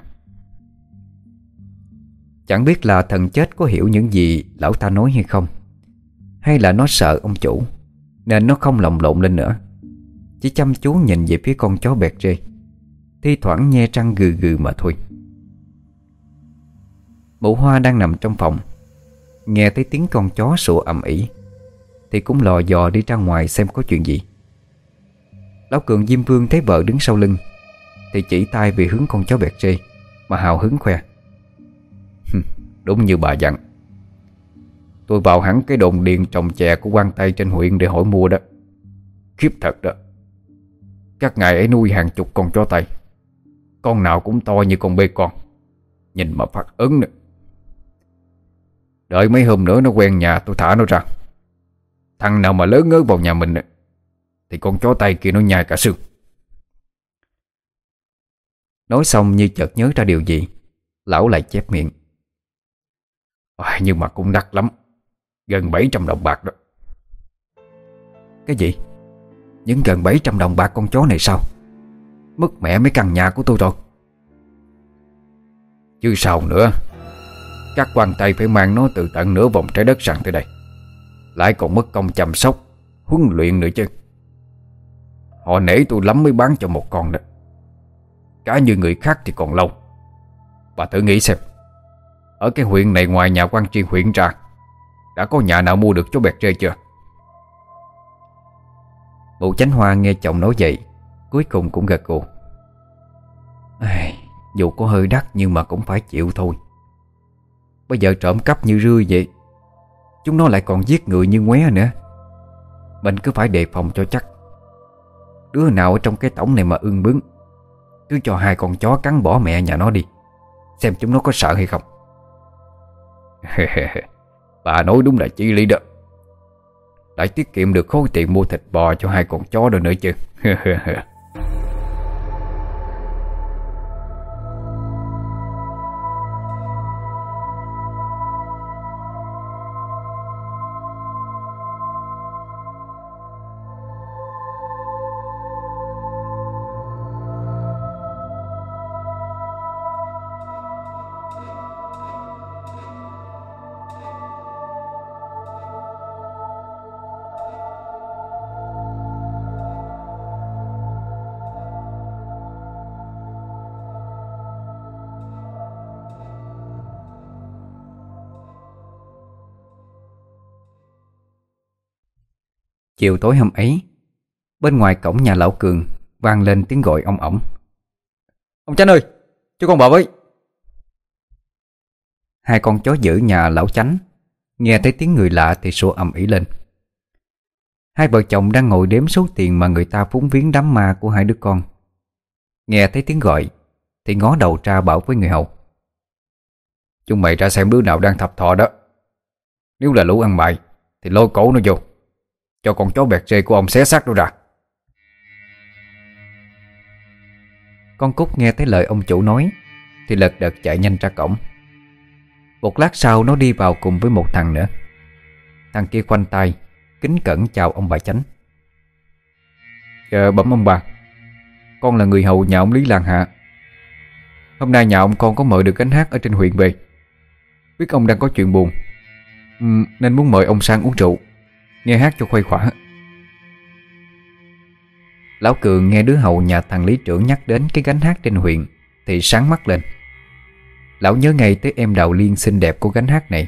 S1: Chẳng biết là thần chết có hiểu những gì lão ta nói hay không, Hay là nó sợ ông chủ, Nên nó không lồng lộn lên nữa. Chỉ chăm chú nhìn về phía con chó bẹt rê. Thi thoảng nhe trăng gừ gừ mà thôi. Mụ hoa đang nằm trong phòng. Nghe thấy tiếng con chó sủa ầm ĩ, Thì cũng lò dò đi ra ngoài xem có chuyện gì. Lão Cường Diêm Vương thấy vợ đứng sau lưng, Thì chỉ tay về hướng con chó bẹt rê, Mà hào hứng khoe. Đúng như bà dặn. Tôi vào hẳn cái đồn điền trồng chè của quan Tây trên huyện để hỏi mua đó. Khiếp thật đó. Các ngài ấy nuôi hàng chục con chó Tây Con nào cũng to như con bê con. Nhìn mà phát ấn nữa. Đợi mấy hôm nữa nó quen nhà tôi thả nó ra. Thằng nào mà lớn ngớ vào nhà mình Thì con chó tay kia nó nhai cả xương. Nói xong như chợt nhớ ra điều gì Lão lại chép miệng. À, Nhưng mà cũng đắt lắm. Gần 700 đồng bạc đó. Cái gì? Những gần 700 đồng bạc con chó này sao? Mất mẹ mấy căn nhà của tôi rồi. Chứ sao nữa? Các quan tay phải mang nó từ tận nửa vòng trái đất sang tới đây. Lại còn mất công chăm sóc, Huấn luyện nữa chứ. Họ nể tôi lắm mới bán cho một con đó. Cả như người khác thì còn lâu. Bà thử nghĩ xem. Ở cái huyện này ngoài nhà quan tri huyện ra, Đã có nhà nào mua được chó bẹt rơi chưa? Bộ chánh hoa nghe chồng nói vậy, Cuối cùng cũng gật gù. Dù có hơi đắt nhưng mà cũng phải chịu thôi. Bây giờ trộm cắp như rươi vậy, Chúng nó lại còn giết người như ngué nữa. Mình cứ phải đề phòng cho chắc. Đứa nào ở trong cái tổng này mà ưng bướng, cứ cho hai con chó cắn bỏ mẹ nhà nó đi, Xem chúng nó có sợ hay không. Bà nói đúng là chi lý đó. Lại tiết kiệm được khối tiền mua thịt bò cho hai con chó rồi nữa chứ. Chiều tối hôm ấy Bên ngoài cổng nhà lão Cường vang lên tiếng gọi ông ổng. Ông Chánh ơi Cho con bảo với. Hai con chó giữ nhà lão Chánh Nghe thấy tiếng người lạ thì sủa ầm ĩ lên. Hai vợ chồng đang ngồi đếm số tiền mà người ta phúng viếng đám ma của hai đứa con. Nghe thấy tiếng gọi Thì ngó đầu ra bảo với người hầu. Chúng mày ra xem đứa nào đang thập thọ đó. Nếu là lũ ăn mày Thì lôi cổ nó vô cho con chó bẹt rê của ông xé xác nó ra Con Cúc nghe thấy lời ông chủ nói, Thì lật đật chạy nhanh ra cổng. Một lát sau nó đi vào cùng với một thằng nữa. Thằng kia khoanh tay, Kính cẩn chào ông bà chánh. Ờ bẩm ông bà, Con là người hầu nhà ông Lý Lan Hạ. Hôm nay nhà ông con có mời được gánh hát ở trên huyện về. Biết ông đang có chuyện buồn Nên muốn mời ông sang uống rượu. Nghe hát cho khuây khỏa. Lão Cường nghe đứa hầu nhà thằng lý trưởng nhắc đến cái gánh hát trên huyện, Thì sáng mắt lên. Lão nhớ ngay tới em đào liên xinh đẹp của gánh hát này.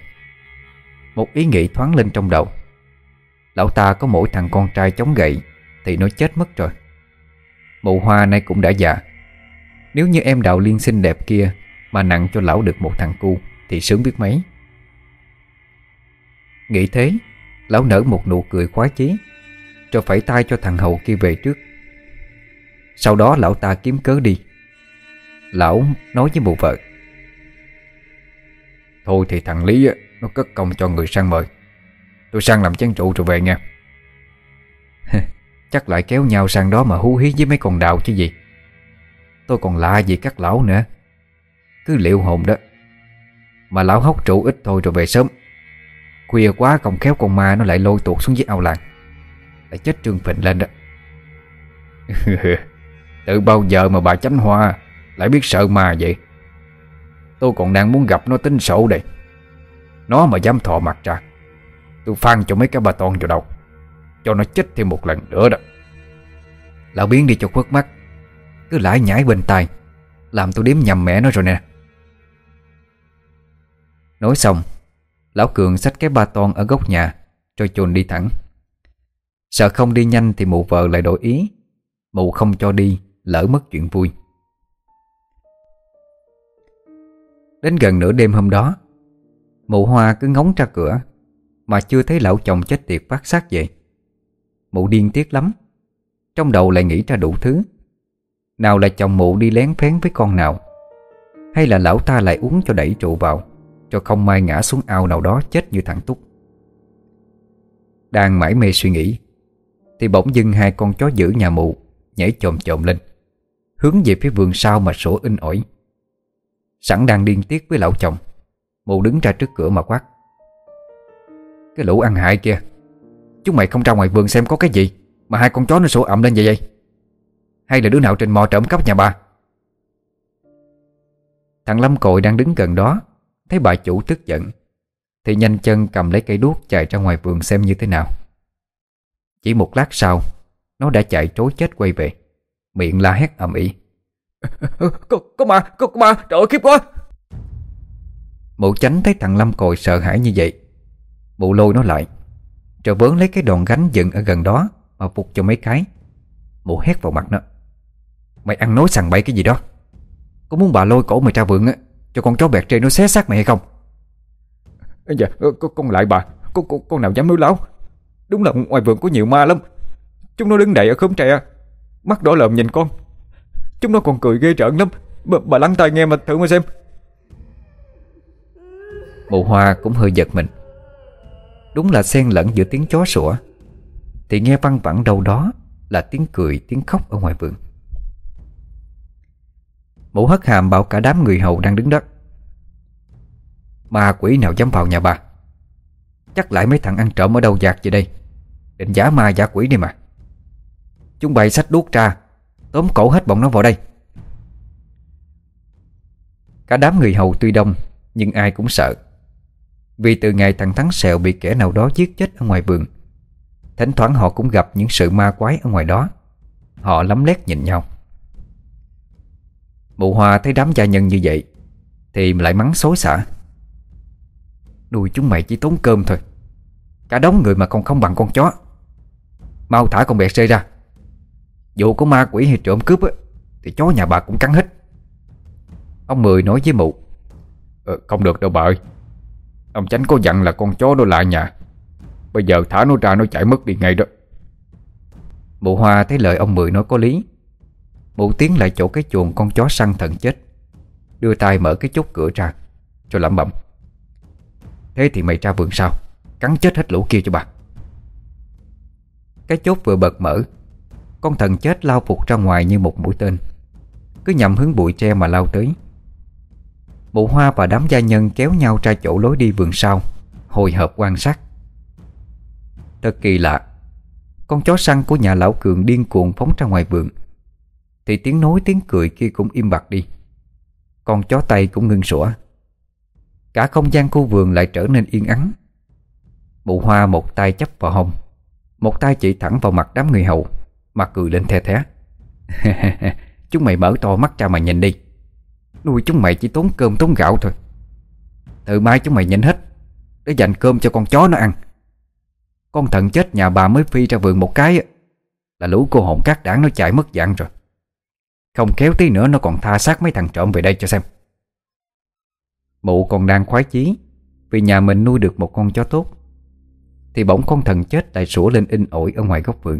S1: Một ý nghĩ thoáng lên trong đầu. Lão ta có mỗi thằng con trai chống gậy, Thì nó chết mất rồi. Mụ hoa nay cũng đã già. Nếu như em đào liên xinh đẹp kia Mà nặng cho lão được một thằng cu, Thì sướng biết mấy. Nghĩ thế Lão nở một nụ cười khoái chí Rồi phải tay cho thằng hầu kia về trước. Sau đó lão ta kiếm cớ đi. Lão nói với mụ vợ, Thôi thì thằng Lý Nó cất công cho người sang mời. Tôi sang làm chén trụ rồi về nha. Chắc lại kéo nhau sang đó mà hú hí với mấy con đạo chứ gì. Tôi còn lạ gì các lão nữa. Cứ liệu hồn đó. Mà lão hốc trụ ít thôi rồi về sớm. Khuya quá không khéo con ma nó lại lôi tuột xuống dưới ao làng. Lại chết trương phình lên đó. Từ bao giờ mà bà chánh hoa Lại biết sợ ma vậy?
S2: Tôi còn đang muốn gặp nó tính sổ đây. Nó mà dám thọ mặt ra, Tôi phan cho mấy cái bà toàn vào đầu, Cho nó chết thêm một lần nữa đó.
S1: Lão biến đi cho khuất mắt, Cứ lải nhảy bên tai, Làm tôi đếm nhầm mẹ nó rồi nè. Nói xong Lão Cường xách cái ba ton ở góc nhà, Rồi chồn đi thẳng. Sợ không đi nhanh thì mụ vợ lại đổi ý. Mụ không cho đi, Lỡ mất chuyện vui. Đến gần nửa đêm hôm đó, Mụ Hoa cứ ngóng ra cửa, Mà chưa thấy lão chồng chết tiệt phát xác vậy Mụ điên tiếc lắm, Trong đầu lại nghĩ ra đủ thứ. Nào là chồng mụ đi lén phén với con nào, Hay là lão ta lại uống cho đẩy trụ vào. Cho không may ngã xuống ao nào đó chết như thằng Túc. Đang mải mê suy nghĩ, Thì bỗng dưng hai con chó giữ nhà mụ Nhảy chồm chồm lên, Hướng về phía vườn sau mà sổ in ỏi. Sẵn đang điên tiết với lão chồng Mụ đứng ra trước cửa mà quát. Cái lũ ăn hại kia, Chúng mày không ra ngoài vườn xem có cái gì Mà hai con chó nó sổ ẩm lên vậy vậy? Hay là đứa nào trên mò trộm cắp nhà bà? Thằng Lâm Cội đang đứng gần đó Thấy bà chủ tức giận Thì nhanh chân cầm lấy cây đuốc chạy ra ngoài vườn xem như thế nào. Chỉ một lát sau Nó đã chạy trối chết quay về Miệng la hét ầm ĩ.
S2: Có, có ma, có, có ma, trời ơi khiếp quá.
S1: Mụ chánh thấy thằng Lâm Cồi sợ hãi như vậy Mụ lôi nó lại Rồi vớn lấy cái đòn gánh dựng ở gần đó Mà phục cho mấy cái. Mụ hét vào mặt nó. Mày ăn nói sằng bậy cái gì đó? Có muốn bà lôi cổ mày ra vườn á Cho con chó bẹt trên nó xé xác mày hay không?
S2: Dạ con lại bà. Con, con, con nào dám nói láo? Đúng là ngoài vườn có nhiều ma lắm. Chúng nó đứng đậy ở khóm tre Mắt đỏ lợm nhìn con. Chúng nó còn cười ghê rợn lắm. B Bà lắng tai nghe mà thử mà xem.
S1: Mụ hoa cũng hơi giật mình. Đúng là xen lẫn giữa tiếng chó sủa. Thì nghe văng vẳng đâu đó Là tiếng cười tiếng khóc ở ngoài vườn Mụ hất hàm bảo cả đám người hầu đang đứng đất Ma quỷ nào dám vào nhà bà? Chắc lại mấy thằng ăn trộm ở đâu giạc về đây? Định giả ma giả quỷ đi mà. Chúng bày sách đuốc ra, Tóm cổ hết bọn nó vào đây. Cả đám người hầu tuy đông, Nhưng ai cũng sợ. Vì từ ngày thằng Thắng Sẹo bị kẻ nào đó giết chết ở ngoài vườn, Thỉnh thoảng họ cũng gặp những sự ma quái ở ngoài đó. Họ lắm lét nhìn nhau. Mụ Hoa thấy đám gia nhân như vậy Thì lại mắng xối xả. Nuôi chúng mày chỉ tốn cơm thôi. Cả đống người mà còn không bằng con chó. Mau thả con bẹt rơi ra. Dù có ma quỷ hay trộm cướp á, Thì chó nhà bà cũng cắn hết. Ông Mười nói với mụ ờ, Không được đâu bà ơi. Ông Chánh có dặn là con chó nó lại nhà. Bây giờ thả nó ra nó chạy mất đi ngay đó. Mụ Hoa thấy lời ông Mười nói có lý Mụ tiến lại chỗ cái chuồng con chó săn thần chết. Đưa tay mở cái chốt cửa ra, Rồi lẩm bẩm. Thế thì mày ra vườn sau Cắn chết hết lũ kia cho bà. Cái chốt vừa bật mở, con thần chết lao phục ra ngoài như một mũi tên. Cứ nhằm hướng bụi tre mà lao tới. Mụ hoa và đám gia nhân kéo nhau ra chỗ lối đi vườn sau, Hồi hợp quan sát. Thật kỳ lạ, Con chó săn của nhà lão cường điên cuồng phóng ra ngoài vườn. Thì tiếng nói, tiếng cười kia cũng im bặt đi. Con chó tay cũng ngưng sủa. Cả không gian khu vườn lại trở nên yên ắng. Mụ hoa một tay chấp vào hông, Một tay chỉ thẳng vào mặt đám người hầu mà cười lên the thé. Chúng mày mở to mắt ra mà nhìn đi. Nuôi chúng mày chỉ tốn cơm tốn gạo thôi. Từ mai chúng mày nhìn hết, Để dành cơm cho con chó nó ăn. Con thận chết, nhà bà mới phi ra vườn một cái Là lũ cô hồn cát đảng nó chạy mất dạng rồi. Không kéo tí nữa nó còn tha xác mấy thằng trộm về đây cho xem. Mụ còn đang khoái chí, Vì nhà mình nuôi được một con chó tốt. Thì bỗng con thần chết lại sủa lên in ổi ở ngoài góc vườn.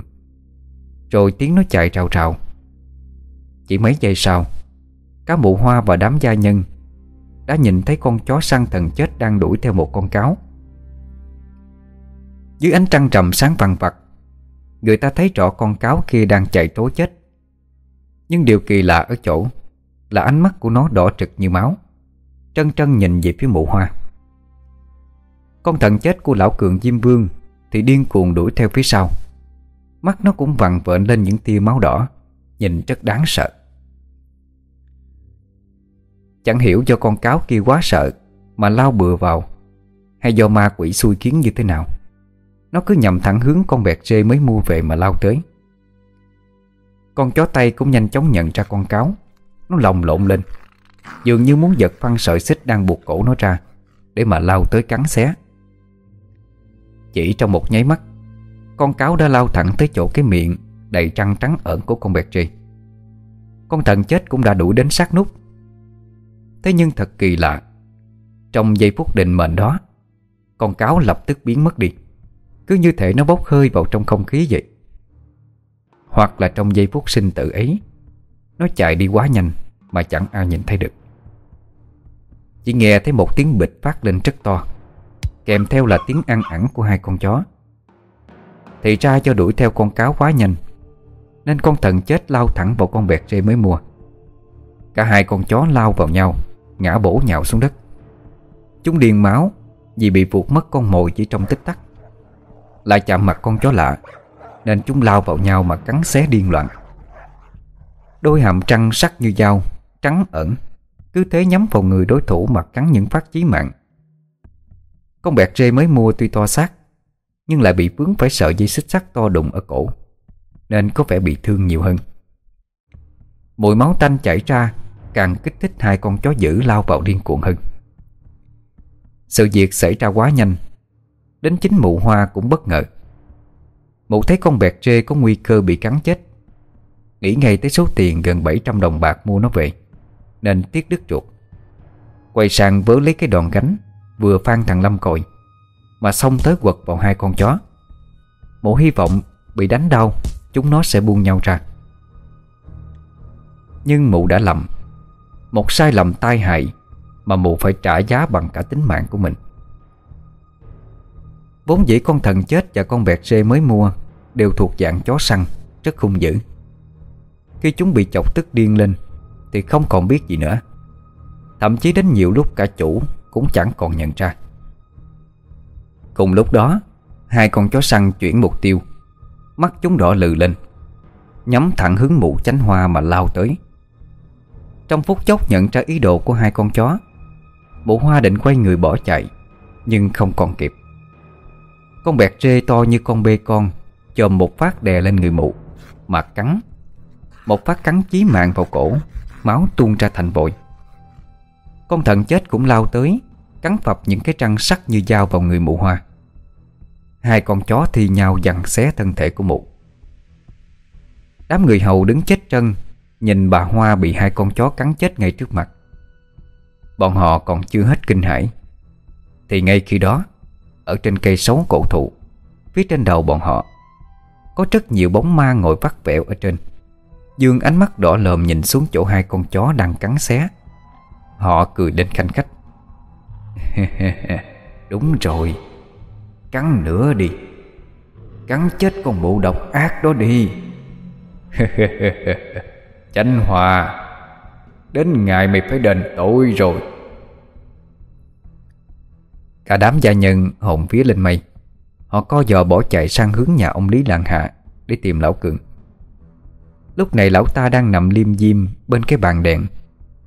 S1: Rồi tiếng nó chạy rào rào. Chỉ mấy giây sau, Cá mụ hoa và đám gia nhân Đã nhìn thấy con chó săn thần chết Đang đuổi theo một con cáo. Dưới ánh trăng trầm sáng vằn vặt Người ta thấy rõ con cáo kia đang chạy tố chết. Nhưng điều kỳ lạ ở chỗ Là ánh mắt của nó đỏ trực như máu, Trân trân nhìn về phía mụ hoa. Con thần chết của lão cường Diêm Vương Thì điên cuồng đuổi theo phía sau. Mắt nó cũng vằn vện lên những tia máu đỏ, Nhìn rất đáng sợ. Chẳng hiểu do con cáo kia quá sợ Mà lao bừa vào, Hay do ma quỷ xui kiến như thế nào. Nó cứ nhằm thẳng hướng con bẹt rê mới mua về mà lao tới. Con chó tay cũng nhanh chóng nhận ra con cáo. Nó lồng lộn lên. Dường như muốn giật phăng sợi xích đang buộc cổ nó ra, Để mà lao tới cắn xé. Chỉ trong một nháy mắt, Con cáo đã lao thẳng tới chỗ cái miệng Đầy trăng trắng ẩn của con bẹt tri. Con thần chết cũng đã đuổi đến sát nút. Thế nhưng thật kỳ lạ, Trong giây phút định mệnh đó, Con cáo lập tức biến mất đi. Cứ như thể nó bốc hơi vào trong không khí vậy. Hoặc là trong giây phút sinh tử ấy. Nó chạy đi quá nhanh Mà chẳng ai nhìn thấy được. Chỉ nghe thấy một tiếng bịch phát lên rất to, Kèm theo là tiếng ăn ẳng của hai con chó. Thì ra cho đuổi theo con cáo quá nhanh, Nên con thần chết lao thẳng vào con bẹt rê mới mua. Cả hai con chó lao vào nhau, Ngã bổ nhào xuống đất. Chúng điên máu Vì bị vụt mất con mồi chỉ trong tích tắc. Lại chạm mặt con chó lạ nên chúng lao vào nhau mà cắn xé điên loạn. Đôi hàm trăng sắc như dao, Trắng ẩn. Cứ thế nhắm vào người đối thủ mà cắn những phát chí mạng. Con bẹt rê mới mua tuy to xác, Nhưng lại bị vướng phải sợi dây xích sắt to đụng ở cổ, Nên có vẻ bị thương nhiều hơn. Mùi máu tanh chảy ra, Càng kích thích hai con chó dữ lao vào điên cuồng hơn. Sự việc xảy ra quá nhanh, Đến chính mụ hoa cũng bất ngờ. Mụ thấy con bẹt rê có nguy cơ bị cắn chết. Nghĩ ngay tới số tiền gần 700 đồng bạc mua nó về, Nên tiếc đứt ruột. Quay sang vớ lấy cái đòn gánh, Vừa phan thằng Lâm còi, Mà xông tới quật vào hai con chó. Mụ hy vọng bị đánh đau, Chúng nó sẽ buông nhau ra. Nhưng mụ đã lầm. Một sai lầm tai hại Mà mụ phải trả giá bằng cả tính mạng của mình. Vốn dĩ con thần chết và con vẹt rê mới mua, Đều thuộc dạng chó săn, Rất hung dữ. Khi chúng bị chọc tức điên lên, Thì không còn biết gì nữa. Thậm chí đến nhiều lúc cả chủ Cũng chẳng còn nhận ra. Cùng lúc đó, Hai con chó săn chuyển mục tiêu. Mắt chúng đỏ lừ lên, Nhắm thẳng hướng mụ chánh hoa mà lao tới. Trong phút chốc nhận ra ý đồ của hai con chó, Mụ hoa định quay người bỏ chạy, Nhưng không còn kịp. Con bẹt rê to như con bê con, Chồm một phát đè lên người mụ, Mà cắn, Một phát cắn chí mạng vào cổ, Máu tuôn ra thành bội Con thần chết cũng lao tới, Cắn phập những cái răng sắc như dao vào người mụ hoa. Hai con chó thi nhau dằn xé thân thể của mụ. Đám người hầu đứng chết chân Nhìn bà Hoa bị hai con chó cắn chết ngay trước mặt. Bọn họ còn chưa hết kinh hãi. Thì ngay khi đó ở trên cây sấu cổ thụ. Phía trên đầu bọn họ, Có rất nhiều bóng ma ngồi vắt vẹo ở trên. Dương ánh mắt đỏ lòm nhìn xuống chỗ hai con chó đang cắn xé. Họ cười lên khanh khách. Đúng rồi, Cắn nữa đi. Cắn chết con bộ độc ác đó đi. Chánh Hòa, Đến ngày mày phải đền tội rồi. Cả đám gia nhân hồn phía lên mây. Họ co giò bỏ chạy sang hướng nhà ông Lý làng Hạ Để tìm lão cường. Lúc này lão ta đang nằm liêm diêm Bên cái bàn đèn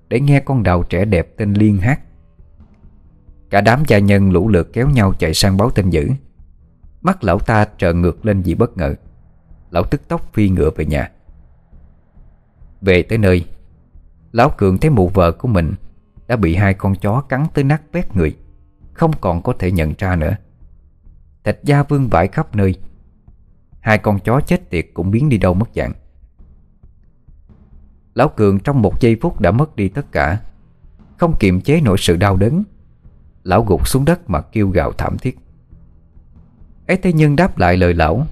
S1: Để nghe con đào trẻ đẹp tên Liên hát. Cả đám gia nhân lũ lượt kéo nhau chạy sang báo tin dữ. Mắt lão ta trợn ngược lên vì bất ngờ. Lão tức tốc phi ngựa về nhà. Về tới nơi, Lão Cường thấy mụ vợ của mình Đã bị hai con chó cắn tới nát bét người. Không còn có thể nhận ra nữa. Thịt da vương vãi khắp nơi. Hai con chó chết tiệt cũng biến đi đâu mất dạng. Lão Cường trong một giây phút đã mất đi tất cả. Không kiềm chế nổi sự đau đớn, Lão gục xuống đất mà kêu gào thảm thiết. Ấy thế nhưng đáp lại lời lão,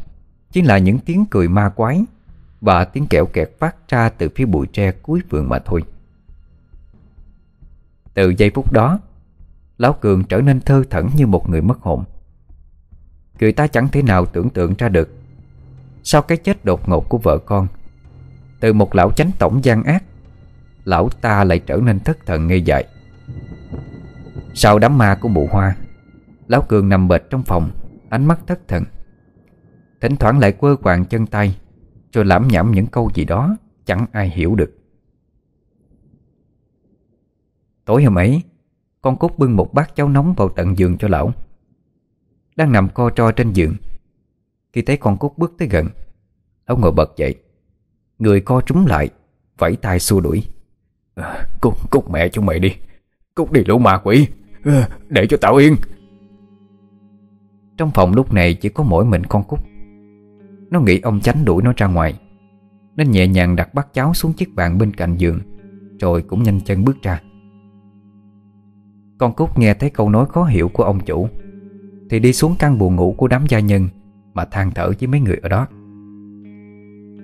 S1: Chính là những tiếng cười ma quái và tiếng kẹo kẹt phát ra từ phía bụi tre cuối vườn mà thôi. Từ giây phút đó Lão Cường trở nên thơ thẩn như một người mất hồn. Người ta chẳng thể nào tưởng tượng ra được Sau cái chết đột ngột của vợ con, Từ một lão chánh tổng gian ác, Lão ta lại trở nên thất thần ngây dại. Sau đám ma của mụ hoa, Lão Cường nằm bệt trong phòng, Ánh mắt thất thần. Thỉnh thoảng lại quơ quàng chân tay, rồi lãm nhảm những câu gì đó Chẳng ai hiểu được. Tối hôm ấy con Cúc bưng một bát cháo nóng vào tận giường cho lão. Đang nằm co tro trên giường Khi thấy con Cúc bước tới gần Lão ngồi bật dậy. Người co trúng lại Vẫy tay xua đuổi. Ờ, à, Cúc, Cúc mẹ chúng mày đi. Cúc đi lũ ma quỷ. À, Để cho tao yên. Trong phòng lúc này chỉ có mỗi mình con Cúc Nó nghĩ ông tránh đuổi nó ra ngoài Nên nhẹ nhàng đặt bát cháo xuống chiếc bàn bên cạnh giường Rồi cũng nhanh chân bước ra. Con Cúc nghe thấy câu nói khó hiểu của ông chủ, Thì đi xuống căn buồn ngủ của đám gia nhân Mà than thở với mấy người ở đó.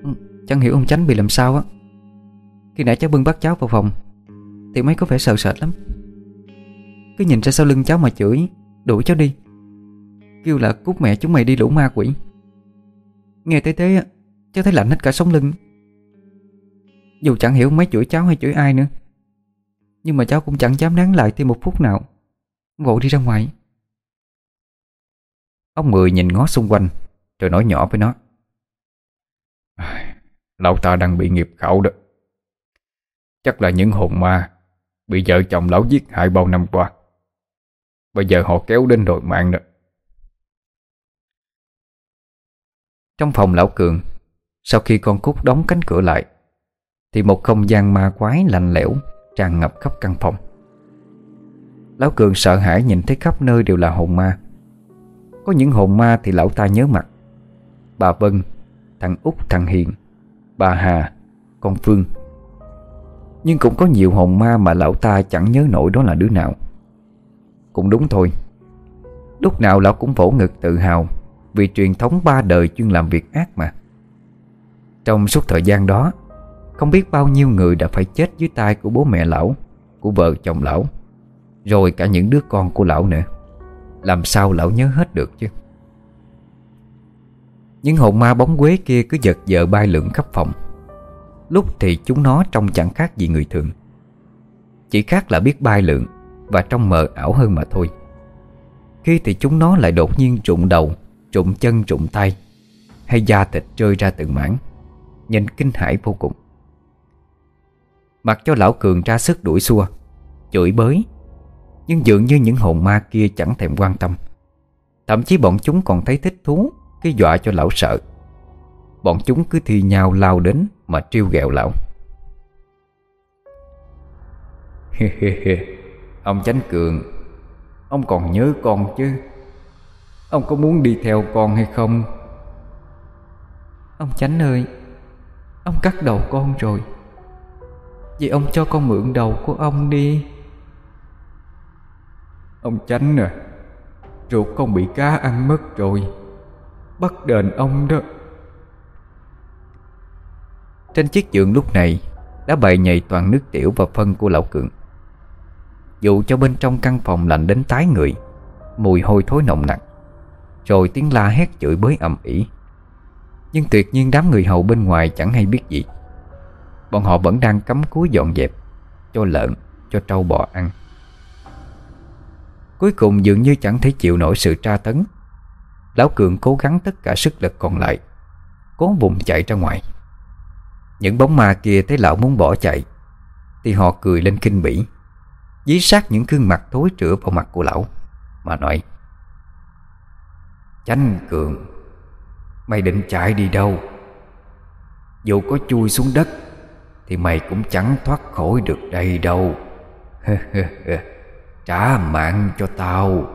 S1: Ừ, chẳng hiểu ông Chánh bị làm sao á. Khi nãy cháu bưng bát cháo vào phòng, Thì mấy có vẻ sợ sệt lắm. Cứ nhìn ra sau lưng cháu mà chửi, Đuổi cháu đi. Kêu là cút mẹ chúng mày đi lũ ma quỷ. Nghe tới thế Cháu thấy lạnh hết cả sống lưng. Dù chẳng hiểu mấy chửi cháu hay chửi ai nữa nhưng mà cháu cũng chẳng dám nán lại thêm một phút nào. Vội đi ra ngoài. Ông Mười nhìn ngó xung quanh Rồi nói nhỏ với nó. Lão ta đang bị nghiệp khảo đó. Chắc là những hồn ma Bị vợ chồng lão giết hại bao năm qua. Bây giờ họ kéo đến đòi mạng đó. Trong phòng lão Cường Sau khi con Cúc đóng cánh cửa lại Thì một không gian ma quái lạnh lẽo Tràn ngập khắp căn phòng. Lão Cường sợ hãi nhìn thấy khắp nơi đều là hồn ma. Có những hồn ma thì lão ta nhớ mặt. Bà Vân, Thằng Út, thằng Hiền, Bà Hà, Con Phương. Nhưng cũng có nhiều hồn ma mà lão ta chẳng nhớ nổi đó là đứa nào. Cũng đúng thôi. Lúc nào lão cũng vỗ ngực tự hào Vì truyền thống ba đời chuyên làm việc ác mà. Trong suốt thời gian đó không biết bao nhiêu người đã phải chết dưới tay của bố mẹ lão, Của vợ chồng lão, Rồi cả những đứa con của lão nữa. Làm sao lão nhớ hết được chứ? Những hồn ma bóng quế kia cứ giật giờ bay lượn khắp phòng. Lúc thì chúng nó trông chẳng khác gì người thường. Chỉ khác là biết bay lượn Và trông mờ ảo hơn mà thôi. Khi thì chúng nó lại đột nhiên trụng đầu Trụng chân trụng tay, Hay da thịt rơi ra từng mảng, Nhìn kinh hãi vô cùng. Mặc cho lão cường ra sức đuổi xua. Chửi bới. Nhưng dường như những hồn ma kia chẳng thèm quan tâm. Thậm chí bọn chúng còn thấy thích thú Khi dọa cho lão sợ. Bọn chúng cứ thi nhau lao đến Mà trêu ghẹo lão. Ông Chánh Cường, Ông còn nhớ con chứ? Ông có muốn đi theo con hay không? Ông Chánh ơi, Ông cắt đầu con rồi. Vậy ông cho con mượn đầu của ông đi. Ông Chánh à Ruột con bị cá ăn mất rồi. Bắt đền ông đó. Trên chiếc giường lúc này Đã bày nhầy toàn nước tiểu và phân của lão cường. Dù cho bên trong căn phòng lạnh đến tái người Mùi hôi thối nồng nặc Rồi tiếng la hét chửi bới ầm ĩ. Nhưng tuyệt nhiên đám người hầu bên ngoài chẳng hay biết gì Bọn họ vẫn đang cắm cúi dọn dẹp Cho lợn, cho trâu bò ăn. Cuối cùng dường như chẳng thể chịu nổi sự tra tấn. Lão Cường cố gắng tất cả sức lực còn lại Cố vùng chạy ra ngoài. Những bóng ma kia thấy lão muốn bỏ chạy Thì họ cười lên kinh bỉ Dí sát những gương mặt thối rữa vào mặt của lão Mà nói Chánh Cường Mày định chạy đi đâu? Dù có chui xuống đất thì mày cũng chẳng thoát khỏi được đây đâu. Trả mạng cho tao.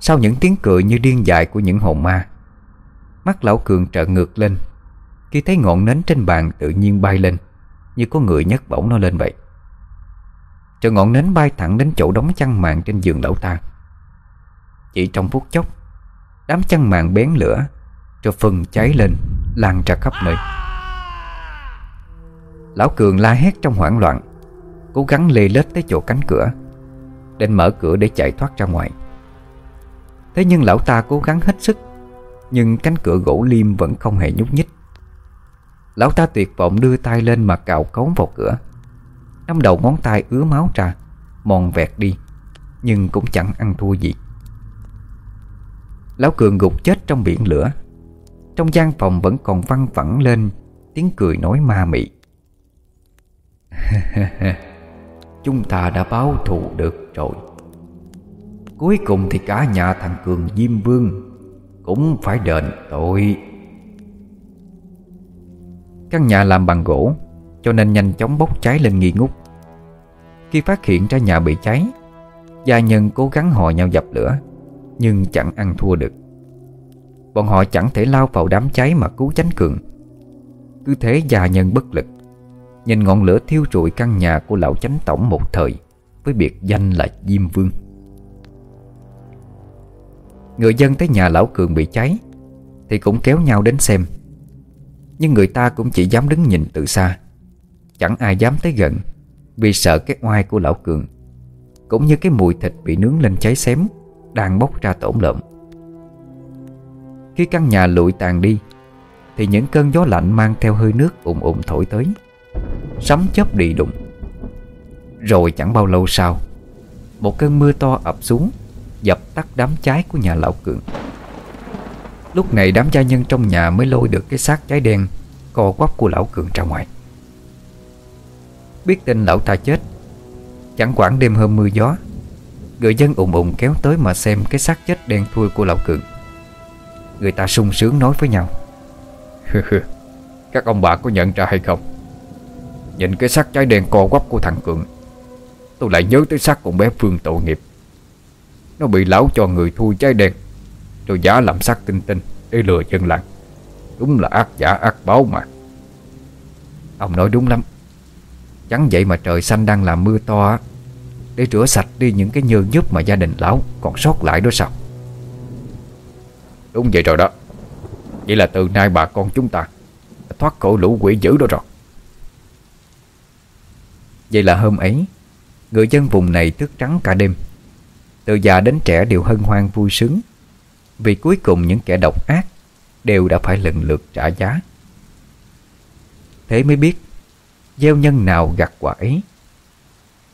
S1: Sau những tiếng cười như điên dại của những hồn ma, Mắt lão cường trợ ngược lên. Khi thấy ngọn nến trên bàn tự nhiên bay lên, Như có người nhấc bổng nó lên vậy. Rồi ngọn nến bay thẳng đến chỗ đóng chăn màn trên giường lão ta. Chỉ trong phút chốc, Đám chăn màn bén lửa cho phần cháy lên, Lan ra khắp nơi. Lão Cường la hét trong hoảng loạn, Cố gắng lê lết tới chỗ cánh cửa, Định mở cửa để chạy thoát ra ngoài. Thế nhưng lão ta cố gắng hết sức, Nhưng cánh cửa gỗ liêm vẫn không hề nhúc nhích. Lão ta tuyệt vọng đưa tay lên mà cào cống vào cửa. Năm đầu ngón tay ứa máu ra, Mòn vẹt đi, Nhưng cũng chẳng ăn thua gì. Lão Cường gục chết trong biển lửa. Trong gian phòng vẫn còn văng vẳng lên Tiếng cười nói ma mị. Chúng ta đã báo thù được rồi. Cuối cùng thì cả nhà thằng Cường Diêm Vương Cũng phải đền tội. Căn nhà làm bằng gỗ, Cho nên nhanh chóng bốc cháy lên nghi ngút. Khi phát hiện ra nhà bị cháy, Gia nhân cố gắng hò nhau dập lửa, Nhưng chẳng ăn thua được. Bọn họ chẳng thể lao vào đám cháy mà cứu chánh cường. Cứ thế già nhân bất lực, Nhìn ngọn lửa thiêu rụi căn nhà của lão chánh tổng một thời, Với biệt danh là Diêm Vương. Người dân tới nhà lão Cường bị cháy, Thì cũng kéo nhau đến xem. Nhưng người ta cũng chỉ dám đứng nhìn từ xa, Chẳng ai dám tới gần, Vì sợ cái oai của lão Cường, Cũng như cái mùi thịt bị nướng lên cháy xém, Đang bốc ra tổn lợm. Khi căn nhà lụi tàn đi, Thì những cơn gió lạnh mang theo hơi nước ủng ủng thổi tới, Sấm chớp đi đụng Rồi chẳng bao lâu sau, Một cơn mưa to ập xuống, Dập tắt đám cháy của nhà lão Cường. Lúc này đám gia nhân trong nhà mới lôi được cái xác cháy đen Co quắp của lão Cường ra ngoài. Biết tin lão ta chết, Chẳng quản đêm hôm mưa gió, Người dân ủng ủng kéo tới mà xem cái xác chết đen thui của lão Cường. Người ta sung sướng nói với nhau.
S2: Các ông bà có nhận ra hay không? Nhìn cái xác cháy đen co quắp của thằng Cường, Tôi lại nhớ tới xác con bé Phương tội nghiệp. Nó bị lão cho người thui cháy đen, Rồi giả làm xác tinh tinh Để lừa dân làng. Đúng là ác giả, ác báo mà.
S1: Ông nói đúng lắm. Chẳng vậy mà trời xanh đang làm mưa to Để rửa sạch đi những cái nhơ nhớp mà gia đình lão còn sót lại đó sao?
S2: Đúng vậy rồi đó. Vậy là từ nay bà con chúng ta Thoát khỏi lũ quỷ dữ đó rồi.
S1: Vậy là hôm ấy, Người dân vùng này thức trắng cả đêm. Từ già đến trẻ đều hân hoan vui sướng. Vì cuối cùng những kẻ độc ác Đều đã phải lần lượt trả giá. Thế mới biết, Gieo nhân nào gặt quả ấy.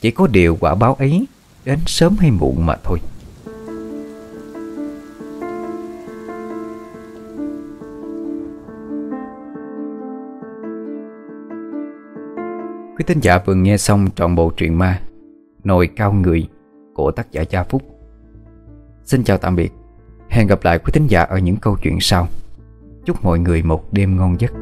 S1: Chỉ có điều quả báo ấy Đến sớm hay muộn mà thôi. Quý thính giả vừa nghe xong trọn bộ truyện ma, Nồi cao người của tác giả Gia Phúc. Xin chào tạm biệt. Hẹn gặp lại quý thính giả ở những câu chuyện sau. Chúc mọi người một đêm ngon giấc.